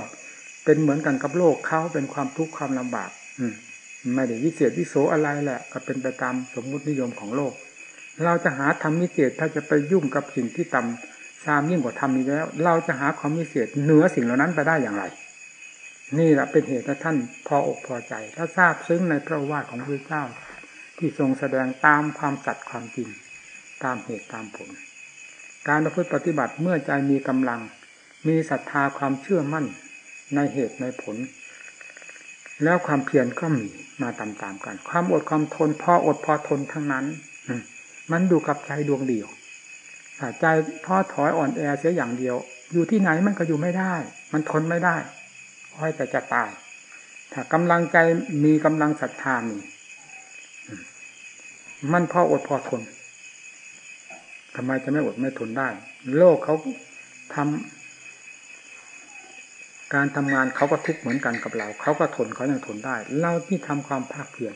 เป็นเหมือนกันกับโลกเขาเป็นความทุกข์ความลำบากไม่ได้วิเศษวิโสอะไรแหละ ก็เป็นไปตามสมมุตินิยมของโลก เราจะหาธรรมวิเศษถ้าจะไปยุ่งกับสิ่งที่ต่ำซามยิ่งกว่าธรรมนี้แล้ว เราจะหาความวิเศษเหนือสิ่งเหล่านั้นไปได้อย่างไร นี่แหละเป็นเหตุที่ท่านพออกพอใจถ้าทราบซึ้งในพระว่าทของพระเจ้า ที่ทรงแสดงตามความสัตย์ความจริง ตามเหตุตามผล การประพฤติปฏิบัติเมื่อใจมีกำลัง มีศรัทธาความเชื่อมั่นในเหตุในผล แล้วความเพียรก็มีมาตามๆกัน ความอดความทนพออดพอทนทั้งนั้นมันดูกับใจดวงเดียวใจท้อถอยอ่อนแอเสียอย่างเดียว อยู่ที่ไหนมันก็อยู่ไม่ได้ มันทนไม่ได้ ค่อยแต่จะตาย ถ้ากำลังใจมีกำลังศรัทธามีมันพออดพอทนทำไมจะไม่อดไม่ทนได้ โลกเขาทำการทำงานเขาก็ทุกข์เหมือนกันกับเรา เขาก็ทนเขายังทนได้ เราที่ทำความภาคเพียร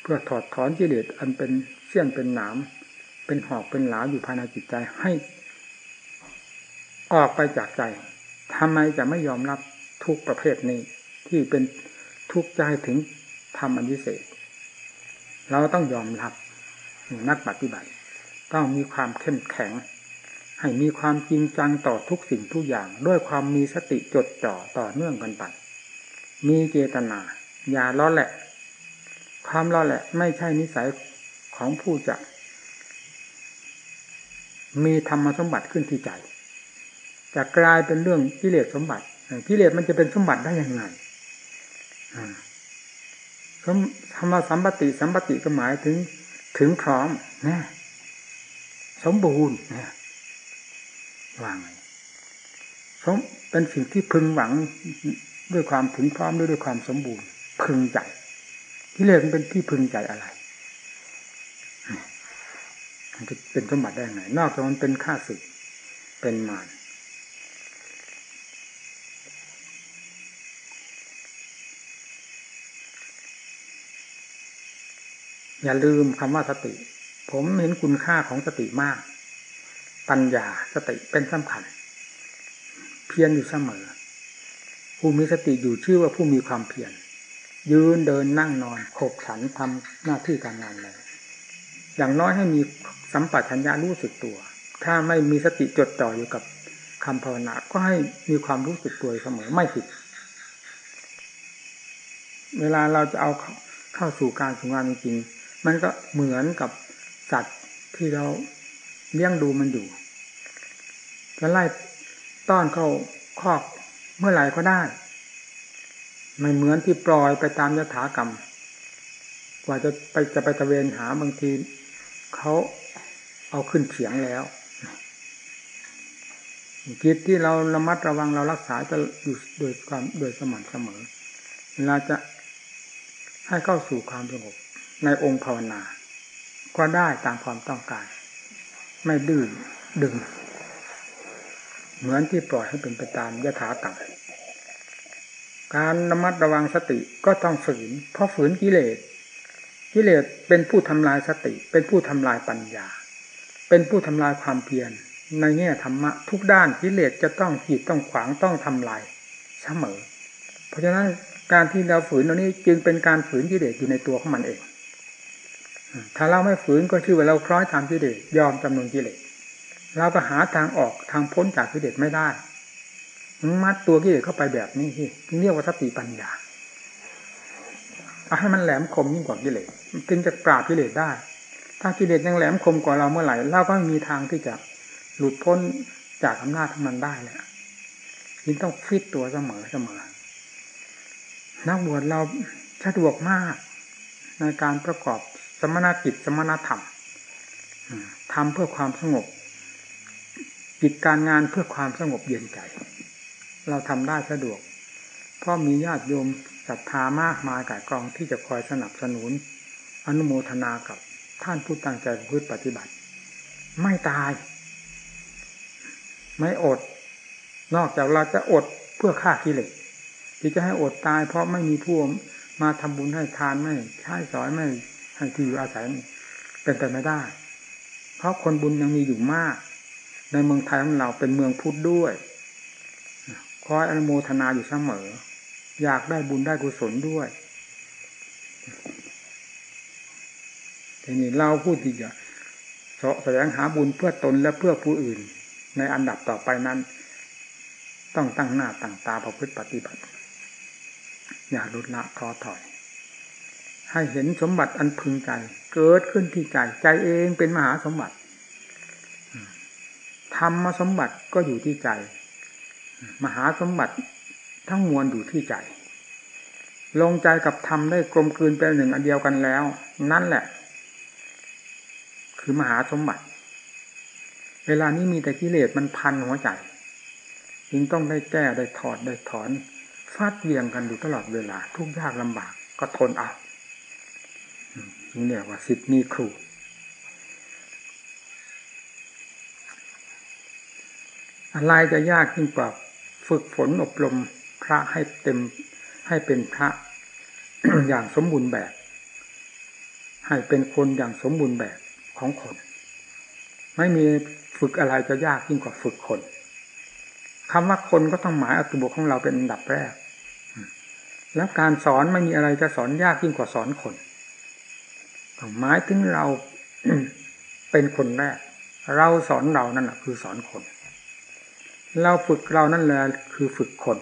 เพื่อถอดถอนกิเลสอันเป็นเสี้ยนเป็นหนาม เป็นหอกเป็นหลาอยู่ภายในจิตใจให้ ออกไปจากใจทำไมจะไม่ยอมรับ ทุกประเภทนี้ที่เป็นทุกข์ใจถึงทำอันวิเศษ เราต้องยอมรับนักปฏิบัติ ต้องมีความเข้มแข็ง ให้มีความจริงจังต่อทุกสิ่งทุกอย่าง ด้วยความมีสติจดจ่อต่อเนื่องกันไปมีเจตนา อย่าล้อแหละ ความล้อแหละ ไม่ใช่นิสัยของผู้จะ มีธรรมสมบัติขึ้นที่ใจจะกลายเป็นเรื่องกิเลสสมบัติ กิเลสมันจะเป็นสมบัติได้ยังไงธรรมสัมปติสัมปติก็หมายถึงถึงพร้อมนะสมบูรณ์เนี่ยวางสมเป็นสิ่งที่พึงหวังด้วยความถึงพร้อมด้วยด้วยความสมบูรณ์ พึงใจที่เลสมันเป็นที่พึงใจอะไรมันจะเป็นสมบัติได้ไงนอกจากมันเป็นข้าศึกเป็นมาร อย่าลืมคำว่าสติ ผมเห็นคุณค่าของสติมาก ปัญญาสติเป็นสำคัญ เพียรอยู่เสมอ ผู้มีสติอยู่ชื่อว่าผู้มีความเพียรยืนเดินนั่งนอนขบฉันทำหน้าที่การงานเลยอย่างน้อยให้มีสัมปชัญญะรู้สึกตัว ถ้าไม่มีสติจดจ่ออยู่กับคำภาวนาก็ให้มีความรู้สึกตัวเสมอไม่ผิด เวลาเราจะเอาเข้าสู่การทำงานจริง มันก็เหมือนกับสัตว์ที่เราเลี้ยงดูมันอยู่จะไล่ต้อนเข้าคอกเมื่อไหร่ก็ได้ ไม่เหมือนที่ปล่อยไปตามยถากรรม กว่าจะไปจะไปตะเวนหาบางทีเขาเอาขึ้นเขียงแล้วจิตที่เราระมัดระวังเรารักษาจะอยู่โดยความโดยสม่ำเสมอเราจะให้เข้าสู่ความสงบ ในองค์ภาวนา ก็ได้ตามความต้องการ ไม่ดื้อดึง เหมือนที่ปล่อยให้เป็นไปตามยถากรรมการระมัดระวังสติก็ต้องฝืน เพราะฝืนกิเลสกิเลสเป็นผู้ทำลายสติ เป็นผู้ทำลายปัญญา เป็นผู้ทำลายความเพียรในแง่ธรรมะทุกด้านกิเลสจะต้องกีดต้องขวางต้องทำลายเสมอ เพราะฉะนั้นการที่เราฝืนตรงนี้จึงเป็นการฝืนกิเลสอยู่ในตัวของมันเอง ถ้าเราไม่ฝืนก็ชื่อว่าเราคล้อยตามกิเลสยอมจำนวนกิเลสเราก็หาทางออกทางพ้นจากกิเลสไม่ได้ มัดตัวกิเลสเข้าไปแบบนี้ที่เรียกว่าสติปัญญาเอาให้มันแหลมคมยิ่งกว่ากิเลสจึงจะปราบกิเลสได้ ถ้ากิเลสยังแหลมคมกว่าเราเมื่อไหร่เราก็ไม่มีทางที่จะหลุดพ้นจากอำนาจของมันได้เลยยิ่งต้องฟิตตัวเสมอเสมอนักบวชเราสะดวกมาก ในการประกอบ สมณกิจสมณธรรมทำเพื่อความสงบกิจการงานเพื่อความสงบเย็นใจ เราทำได้สะดวก เพราะมีญาติโยมศรัทธามากมายกายกองที่จะคอยสนับสนุน อนุโมทนากับท่านผู้ตั้งใจพืชปฏิบัติ ไม่ตาย ไม่อด นอกจากเราจะอดเพื่อฆ่ากิเลสที่จะให้อดตาย เพราะไม่มีผู้มาทำบุญให้ทานไม่ใช้สอยไม่ ให้ที่อยู่อาศัยเป็นไปไม่ได้ เพราะคนบุญยังมีอยู่มาก ในเมืองไทยของเราเป็นเมืองพุทธด้วยคอยอนุโมทนาอยู่เสมอ อยากได้บุญได้กุศลด้วยทีนี้เราพูดที่จะแสวงหาบุญเพื่อตนและเพื่อผู้อื่น ในอันดับต่อไปนั้น ต้องตั้งหน้าตั้งตาประพฤติปฏิบัติ อย่าลดละท้อถอย ให้เห็นสมบัติอันพึงใจ เกิดขึ้นที่ใจ ใจเองเป็นมหาสมบัติธรรมสมบัติก็อยู่ที่ใจ มหาสมบัติทั้งมวลอยู่ที่ใจ ลงใจกับธรรมได้กลมกลืนเป็นหนึ่งอันเดียวกันแล้ว นั่นแหละ คือมหาสมบัติ เวลานี้มีแต่กิเลสมันพันหัวใจจึงต้องได้แก้ได้ถอดได้ถอนฟาดเวียงกันอยู่ตลอดเวลา ทุกยากลำบากก็ทนเอา นี่เรียกว่าสิทธิ์มีครู อะไรจะยากยิ่งกว่าฝึกฝนอบรมพระให้เต็มให้เป็นพระอย่างสมบูรณ์แบบ ให้เป็นคนอย่างสมบูรณ์แบบของคน ไม่มีฝึกอะไรจะยากยิ่งกว่าฝึกคนคำว่าคนก็ต้องหมายเอาตัวของเราเป็นอันดับแรก แล้วการสอนไม่มีอะไรจะสอนยากยิ่งกว่าสอนคน หมายถึงเราเป็นคนแรก เราสอนเรานั่นแหะคือสอนคน เราฝึกเรานั่นแหละคือฝึกคน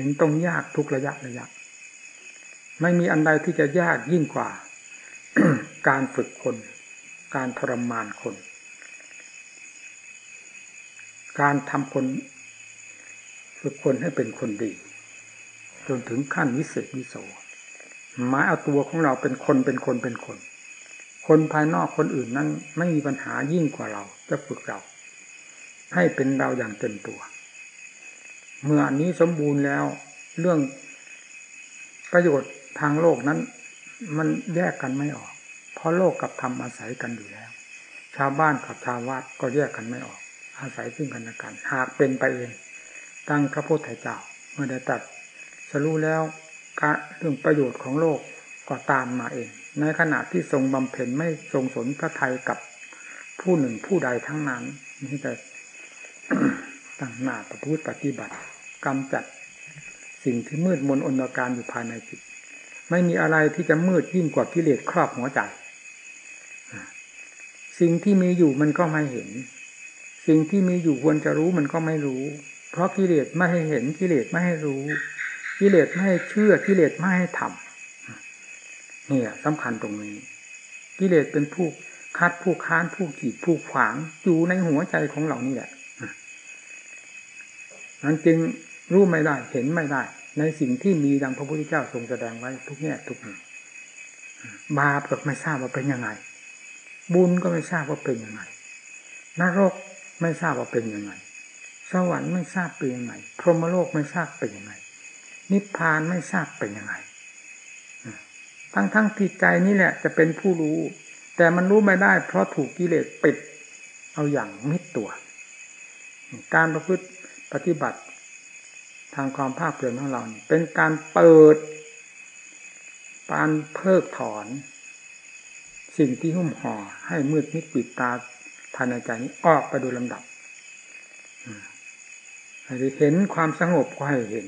ยังต้องยากทุกระยะระยะ ไม่มีอันใดที่จะยากยิ่งกว่า การฝึกคน การทรมานคน การทำคน ฝึกคนให้เป็นคนดี จนถึงขั้นวิเศษวิโส หมายเอาตัวของเราเป็นคนเป็นคนเป็นคน คนภายนอกคนอื่นนั้นไม่มีปัญหายิ่งกว่าเราจะฝึกเรา ให้เป็นเราอย่างเต็มตัว เมื่ออันนี้สมบูรณ์แล้วเรื่องประโยชน์ทางโลกนั้น มันแยกกันไม่ออก เพราะโลกกับธรรมอาศัยกันอยู่แล้ว ชาวบ้านกับชาววัดก็แยกกันไม่ออก อาศัยซึ่งกันและกัน หากเป็นไปเองตั้งพระพุทธเจ้าเมื่อได้ตัดสรู้แล้ว เรื่องประโยชน์ของโลกก็ตามมาเอง ในขณะที่ทรงบำเพ็ญไม่ทรงสนพระไทยกับผู้หนึ่งผู้ใดทั้งนั้นนี่แต่ตั้งหน้าประพฤติปฏิบัติกำจัดสิ่งที่มืดมนอนการอยู่ภายในจิต ไม่มีอะไรที่จะมืดยิ่งกว่ากิเลสครอบหัวใจ สิ่งที่มีอยู่มันก็ไม่เห็น สิ่งที่มีอยู่ควรจะรู้มันก็ไม่รู้ เพราะกิเลสไม่ให้เห็นกิเลสไม่ให้รู้ กิเลสไม่ให้เชื่อกิเลสไม่ให้ทำเนี่ยสำคัญตรงนี้ กิเลสเป็นผู้คัดผู้ค้านผู้กีดผู้ขวางอยู่ในหัวใจของเรานี่แหละนั้นจึงรู้ไม่ได้เห็นไม่ได้ ในสิ่งที่มีดังพระพุทธเจ้าทรงแสดงไว้ทุกแง่ทุกมุมบาปก็ไม่ทราบว่าเป็นยังไง บุญก็ไม่ทราบว่าเป็นยังไงนรกไม่ทราบว่าเป็นยังไง สวรรค์ไม่ทราบเป็นยังไง พรหมโลกไม่ทราบเป็นยังไง นิพพานไม่ทราบเป็นยังไงทั้งทั้งที่ใจนี้แหละจะเป็นผู้รู้ แต่มันรู้ไม่ได้ เพราะถูกกิเลสปิด เอาอย่างมิดตัว การประพฤติปฏิบัติ ทางความภาคเปลี่ยนของเราเป็นการเปิดปานเพิกถอน สิ่งที่หุ้มห่อให้มืดมิดปิดตาภายในใจนี้ออกไปดยลำดับให้เห็นความสงบก็ให้เห็น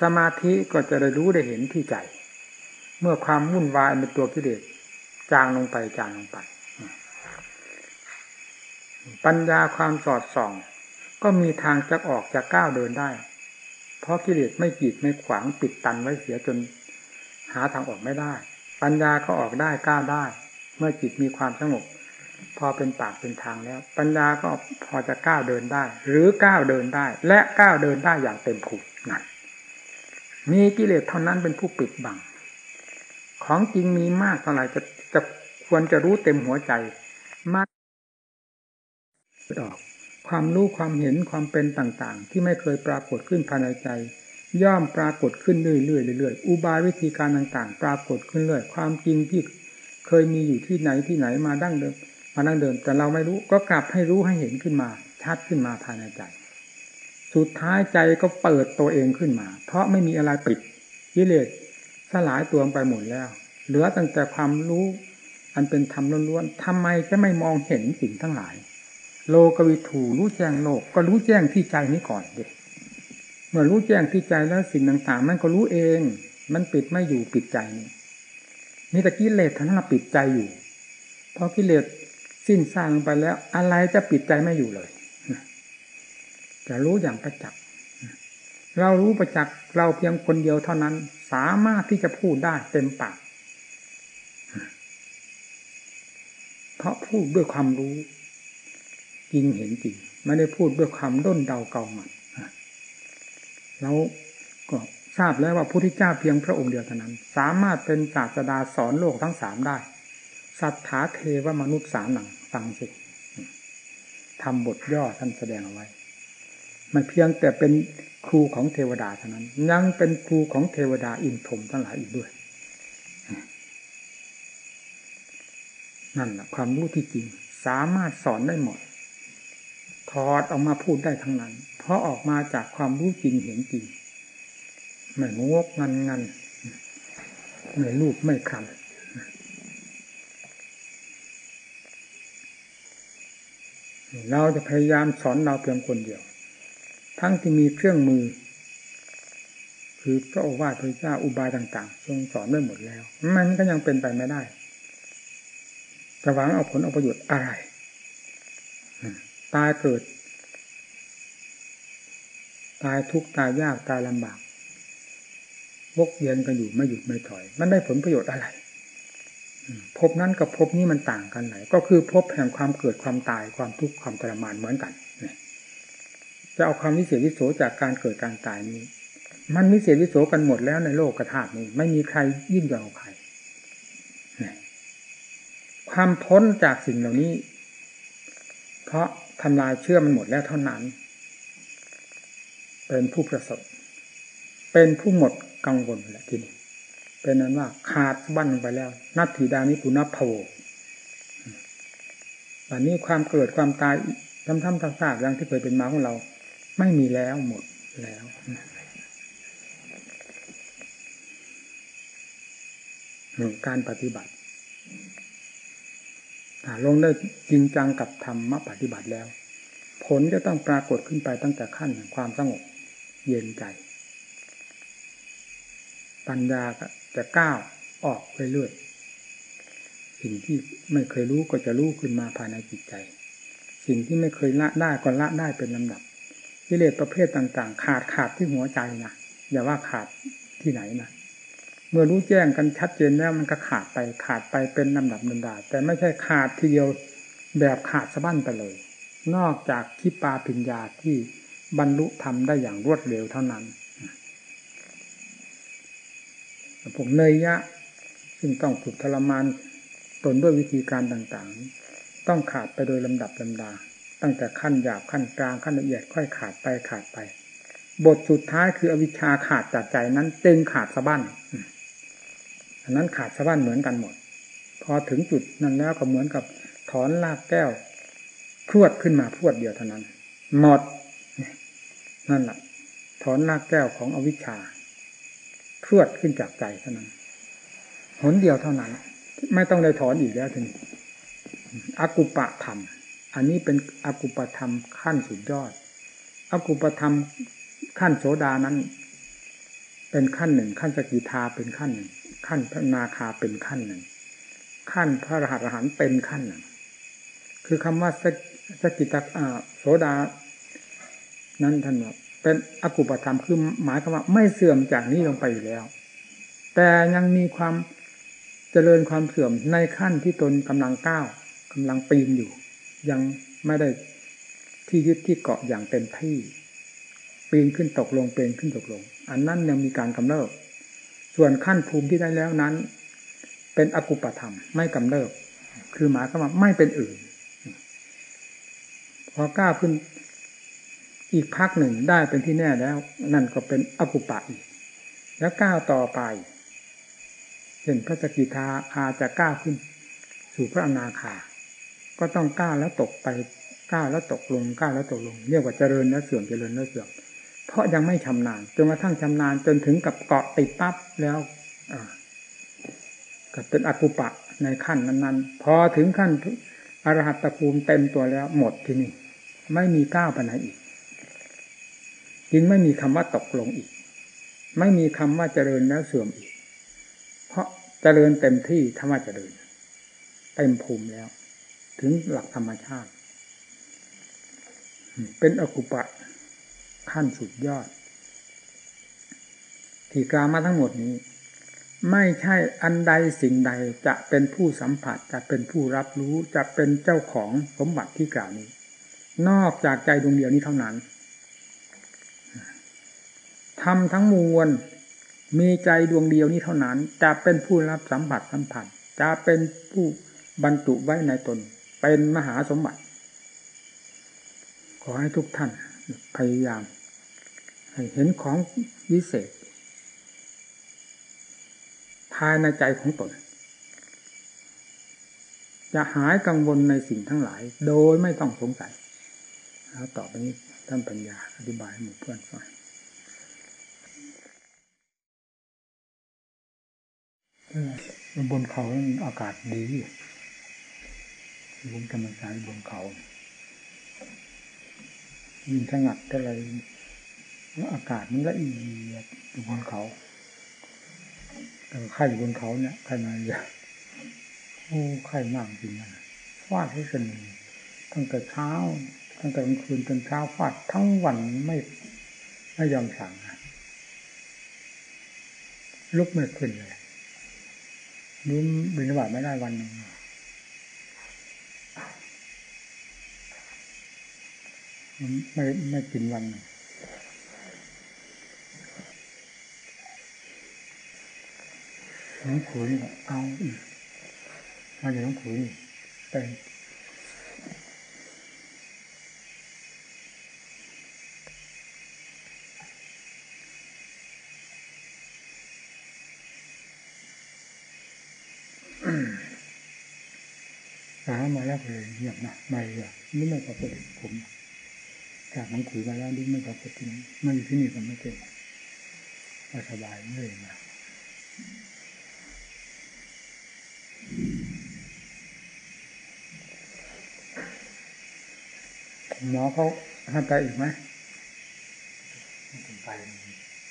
สมาธิก็จะได้รู้ได้เห็นที่ใจ เมื่อความวุ่นวายเป็นตัวกิเลสจางลงไปจางลงไป ปัญญาความสอดส่อง ก็มีทางจะออกจะก้าวเดินได้ เพราะกิเลสไม่กีดไม่ขวางปิดตันไว้เสียจนหาทางออกไม่ได้ ปัญญาก็ออกได้ก้าวได้ เมื่อจิตมีความสงบ พอเป็นปากเป็นทางแล้ว ปัญญาก็พอจะก้าวเดินได้ หรือก้าวเดินได้ และก้าวเดินได้อย่างเต็มภูมินั่น มีกิเลสเท่านั้นเป็นผู้ปิดบัง ของจริงมีมากเท่าไหร่จะจะควรจะรู้เต็มหัวใจ มากออก ความรู้ความเห็นความเป็นต่าง ๆ ที่ไม่เคยปรากฏขึ้นภายในใจ ย่อมปรากฏขึ้นเรื่อยๆเรื่อยๆอุบายวิธีการต่างๆ ปรากฏขึ้นเรื่อยความจริงที่เคยมีอยู่ที่ไหนที่ไหนมาดั้งเดิมมาดั้งเดิมแต่เราไม่รู้ก็กลับให้รู้ให้เห็นขึ้นมา ชัดขึ้นมาภายในใจ สุดท้ายใจก็เปิดตัวเองขึ้นมา เพราะไม่มีอะไรปิดกิเลสสลายตัวไปหมดแล้ว เหลือตั้งแต่ความรู้ อันเป็นธรรมล้วนๆทำไมจะไม่มองเห็นสิ่งทั้งหลาย โลกวิถูรู้แจ้งโลก ก็รู้แจ้งที่ใจนี้ก่อนเด็กเมื่อรู้แจ้งที่ใจแล้วสิ่งต่างๆ มันก็รู้เอง มันปิดไม่อยู่ปิดใจนี่มีแต่กิเลสทั้งนั้นปิดใจอยู่พอกิเลสสิ้นสร้างไปแล้ว อะไรจะปิดใจไม่อยู่เลย จะรู้อย่างประจักษ์เรารู้ประจักษ์เราเพียงคนเดียวเท่านั้น สามารถที่จะพูดได้เต็มปากเพราะพูดด้วยความรู้จริงเห็นจริงไม่ได้พูดด้วยความด้นเดาเก่าหมันเราก็ทราบแล้วว่าพระพุทธเจ้าเพียงพระองค์เดียวเท่านั้น สามารถเป็นศาสดาสอนโลกทั้งสามได้สัทธาเทวมนุษย์สาหนังฟังสิทำบทย่อท่านแสดงเอาไว้ มันเพียงแต่เป็นครูของเทวดาเท่านั้น ยังเป็นครูของเทวดาอินทมทั้งหลายอีกด้วย นั่นแหละความรู้ที่จริง สามารถสอนได้หมดถอดออกมาพูดได้ทั้งนั้น เพราะออกมาจากความรู้จริงเห็นจริง ไม่งกงันงันไม่ลูกไม่คำเราจะพยายามสอนเราเพียงคนเดียว ทั้งที่มีเครื่องมือ คือพระโอวาทพระเจ้าอุบายต่างๆทรงสอนได้หมดแล้ว มันก็ยังเป็นไปไม่ได้จะหวังเอาผลเอาประโยชน์อะไรตายเกิด ตายทุกตายยากตายลำบากวกเวียนกันอยู่ไม่หยุดไม่ถอย มันได้ผลประโยชน์อะไรพบนั้นกับพบนี้มันต่างกันไหน ก็คือพบแห่งความเกิดความตายความทุกข์ความทรมานเหมือนกัน จะเอาความวิเศษวิโสจากการเกิดการตายนี้ มันวิเศษวิโสกันหมดแล้วในโลกกระถานี้ ไม่มีใครยิ่งกว่าใครความพ้นจากสิ่งเหล่านี้ เพราะทำลายเชื่อมันหมดแล้วเท่านั้น เป็นผู้ประสบ เป็นผู้หมดกังวลแหละทีนี้เป็นนั้นว่าขาดบั้นไปแล้ว นัตถีดานิปุณพโววันนี้ความเกิดความตายทำทำทำซากอย่างที่เคยเป็นมาของเรา ไม่มีแล้วหมดแล้วหนึ่งการปฏิบัติลงได้จริงจังกับธรรมปฏิบัติแล้ว ผลจะต้องปรากฏขึ้นไปตั้งแต่ขั้นความสงบเย็นใจ ปัญญาจะก้าวออกเรื่อยๆสิ่งที่ไม่เคยรู้ก็จะรู้ขึ้นมาภายในจิตใจ สิ่งที่ไม่เคยละได้ก็ละได้เป็นลำดับ กิเลสประเภทต่าง ๆ ขาดขาดที่หัวใจนะอย่าว่าขาดที่ไหนนะเมื่อรู้แจ้งกันชัดเจนแล้วมันก็ขาดไปขาดไปเป็นลำดับลำดาแต่ไม่ใช่ขาดทีเดียวแบบขาดสะบั้นไปเลย นอกจากคิปาปิญญาที่บรรลุธรรมได้อย่างรวดเร็วเท่านั้นผมเนยยะ ซึ่งต้องฝึกทรมานตนด้วยวิธีการต่างๆ ต้องขาดไปโดยลำดับลำดา ตั้งแต่ขั้นหยาบขั้นกลางขั้นละเอียดค่อยขาดไปขาดไป บทสุดท้ายคืออวิชชาขาดจากใจนั้นจึงขาดสะบั้นอันนั้นขาดสะบั้นเหมือนกันหมด พอถึงจุดนั้นแล้วก็เหมือนกับถอนลากแก้วพรวดขึ้นมาพรวดเดียวเท่านั้น หมด นั่นแหละถอนลากแก้วของอวิชชาพรวดขึ้นจากใจเท่านั้นหนเดียวเท่านั้น ไม่ต้องได้ถอนอีกแล้วทีนี้อากุปะธรรม อันนี้เป็นอกุปธรรมขั้นสุดยอด อกุปธรรมขั้นโสดานั้น เป็นขั้นหนึ่ง ขั้นสกิทาเป็นขั้นหนึ่ง ขั้นพระนาคาเป็นขั้นหนึ่ง ขั้นพระรหัสหันเป็นขั้นหนึ่ง คือคำว่าสกิตาโสดา นั้นท่านว่าเป็นอกุปธรรมคือหมายความว่า ไม่เสื่อมจากนี้ลงไปอยู่แล้ว แต่ยังมีความเจริญความเสื่อมในขั้นที่ตนกำลังก้าวกำลังปีนอยู่ ยังไม่ได้ที่ยึดที่เกาะอย่างเต็มที่ปีนขึ้นตกลงเปนขึ้นตกลง อันนั้นยังมีการกำเริบ ส่วนขั้นภูมิที่ได้แล้วนั้น เป็นอกุปธรรมไม่กำเริบ คือหมายความว่าไม่เป็นอื่น พอก้าวขึ้นอีกพักหนึ่งได้เป็นที่แน่แล้ว นั่นก็เป็นอกุปะอีก แล้วก้าวต่อไปเช่นพระสกิทาคาจะก้าวขึ้น สู่พระอนาคา ก็ต้องก้าวแล้วตกไปก้าวแล้วตกลงก้าวแล้วตกลง เรียกว่าเจริญแล้วเสื่อมเจริญแล้วเสื่อมเพราะยังไม่ชำนาญจนกระทั่งชำนาญจนถึงกับเกาะติดปั๊บแล้วก็เป็นอกุปะในขั้นนั้นๆ พอถึงขั้นอรหัตตภูมิเต็มตัวแล้วหมดที่นี่ ไม่มีก้าวไปไหนอีกจึงไม่มีคำว่าตกลงอีก ไม่มีคำว่าเจริญแล้วเสื่อมอีก เพราะเจริญเต็มที่ธรรมะเจริญ เต็มภูมิแล้ว ถึงหลักธรรมชาติ เป็นอกุปะขั้นสุดยอด ที่กล่าวมาทั้งหมดนี้ ไม่ใช่อันใดสิ่งใดจะเป็นผู้สัมผัสจะเป็นผู้รับรู้จะเป็นเจ้าของสมบัติที่กล่าวนี้ นอกจากใจดวงเดียวนี้เท่านั้นทำทั้งมวลมีใจดวงเดียวนี้เท่านั้น จะเป็นผู้รับสัมผัสสัมผัสจะเป็นผู้บรรจุไว้ในตน เป็นมหาสมบัติ ขอให้ทุกท่านพยายาม ให้เห็นของวิเศษ ภายในใจของตนจะหายกังวลในสิ่งทั้งหลาย โดยไม่ต้องสงสัยแล้วต่อไปนี้ท่านปัญญาอธิบายให้หมู่เพื่อนฟังบนเขาอากาศดี บนธรรมชาติบนเขายินสงัดเท่าไรอากาศมันละเอียดอยู่บนเขาแต่ไข่บนเขาเนี่ยไข่มาเยอะโอ้ไข่มากจริงนะฟาดให้สนุกตั้งแต่เช้า ตั้งแต่กลางคืนจนเช้าฟาดทั้งวันไม่ไม่ยอมสั่งลุกไม่ขึ้นเลยรู้บินบาตไม่ได้วันหนึ่ง ไม่ไม่กินวันหนึ่งน้องขุนเอาอีกมาจากน้องขุนแต่มาแล้วเลยเงียบนะไม่เลยนี่ไม่ปรากฏผม จากหนังสือมาแล้วนี่ไม่ปรากฏที่นี่ไม่อยู่ที่นี่ก็ไม่เป็นมาสบายเลยนะหมอเขาให้ไปอีกไหมไม่ต้องไป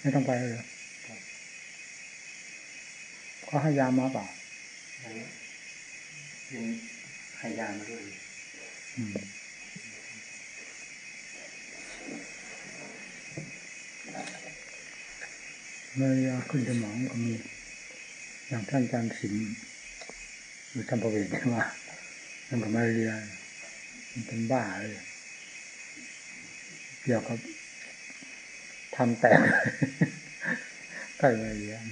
ไม่ต้องไปเลยเขาให้ยามาเปล่าให้ยามาด้วย เมื่อยาขึ้นสมองก็มีอย่างท่านอาจารย์สินหรือทำประเวทว่ามันก็มาเรียนมันเป็นบ้าเลยเกี่ยวกับทำแตกใกล้มาเรียน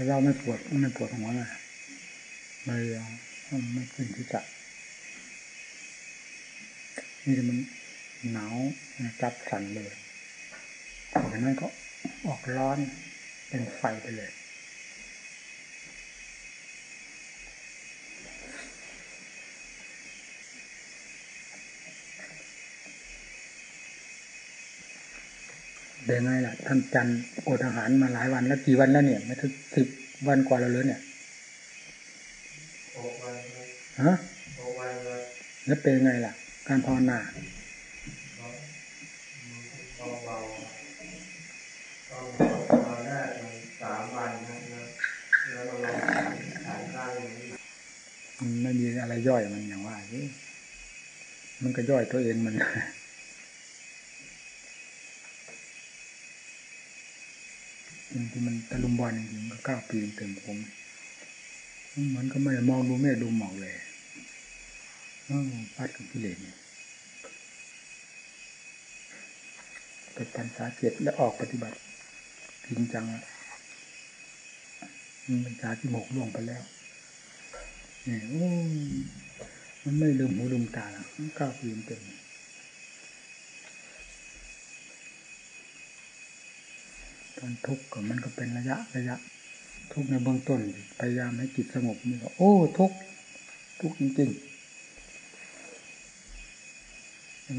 แต่เราไม่ปวดไม่ปวดหัวเลยไม่ไม่ขึ้นที่จะนี่มันหนาวจับสั่นเลยจากนั้นก็ออกร้อนเป็นไฟไปเลย เป็นไงล่ะท่านจันอดอาหารมาหลายวันแล้วกี่วันแล้วเนี่ยไม่ถึงสิบวันกว่าแล้วเลยเนี่ยฮะแล้วเป็นไงล่ะ การภาวนาไม่มีอะไรย่อยมันอย่างว่ามันก็ย่อยตัวเองมัน ที่มันตะลุมบอลจริงๆก็เก้าปีเต็มผมมันก็ไม่มองดูไม่ดูหมอกเลยพัดกับกิเลสเป็นปัญษาเจ็ดแล้วออกปฏิบัติจริงจังมันปัญษาที่หกล่วงไปแล้วเนี่ยโอ้มันไม่ลืมหูลืมตาแล้วเก้าปีเต็ม ตอนทุกข์ก็มันก็เป็นระยะระยะ ทุกในเบื้องต้นพยายามให้จิตสงบนี่ก็โอ้ทุกทุกจริงๆ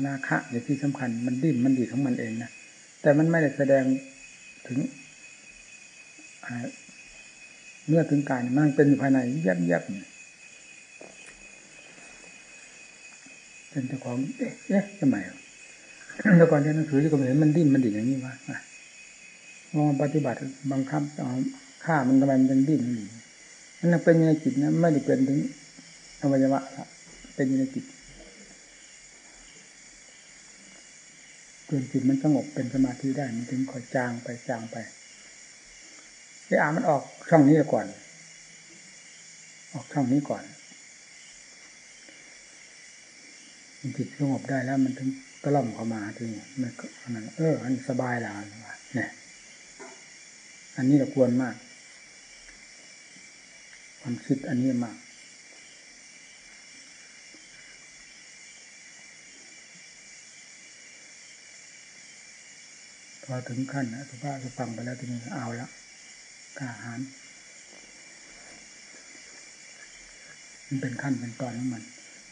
นาคะอย่างที่สำคัญมันดิ้นมันดีของมันเองนะแต่มันไม่ได้แสดงถึงเมื่อถึงการมันเป็นภายในยับยับเป็นเจ้าของเอ๊ะทำไมแล้วก่อนที่หนังสือที่ก็เห็นมันดิ้นมันดีอย่างนี้วะ มองปฏิบัติบังคับเอาฆ่ามันทำไมมันยังดิ้นอยู่มันเป็นในจิตนะไม่ได้เป็นถึงอวัยวะเป็นในจิตจนจิตมันสงบเป็นสมาธิได้มันถึงค่อยจางไปจางไปไอ้อามันออกช่องนี้ก่อน ออกช่องนี้ก่อนมันจิตสงบได้แล้วมันถึงตะล่อมเข้ามาทีนี้มันก็นั้นเอออันสบายแล้วเนี่ย อันนี้เราควรมาก ความคิดอันนี้มาก พอถึงขั้นนะสุภาพจะฟังไปแล้วทีนี้เอาละกาหารมันเป็นขั้นเป็นตอนของมัน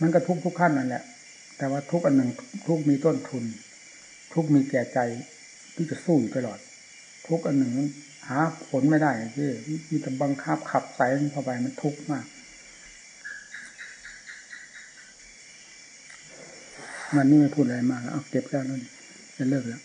มันก็ทุกทุกขั้นนั่นแหละ แต่ว่าทุกอันหนึ่งทุกมีต้นทุน ทุกมีแก่ใจที่จะสู้อยู่ตลอด ทุกอันหนึ่งหาผลไม่ได้ที่มีแต่บังคับขับใส่เข้าไปมันทุกข์มาก มันนี่ไม่พูดอะไรมากเอาเก็บแล้วนั่นจะเลิกแล้ว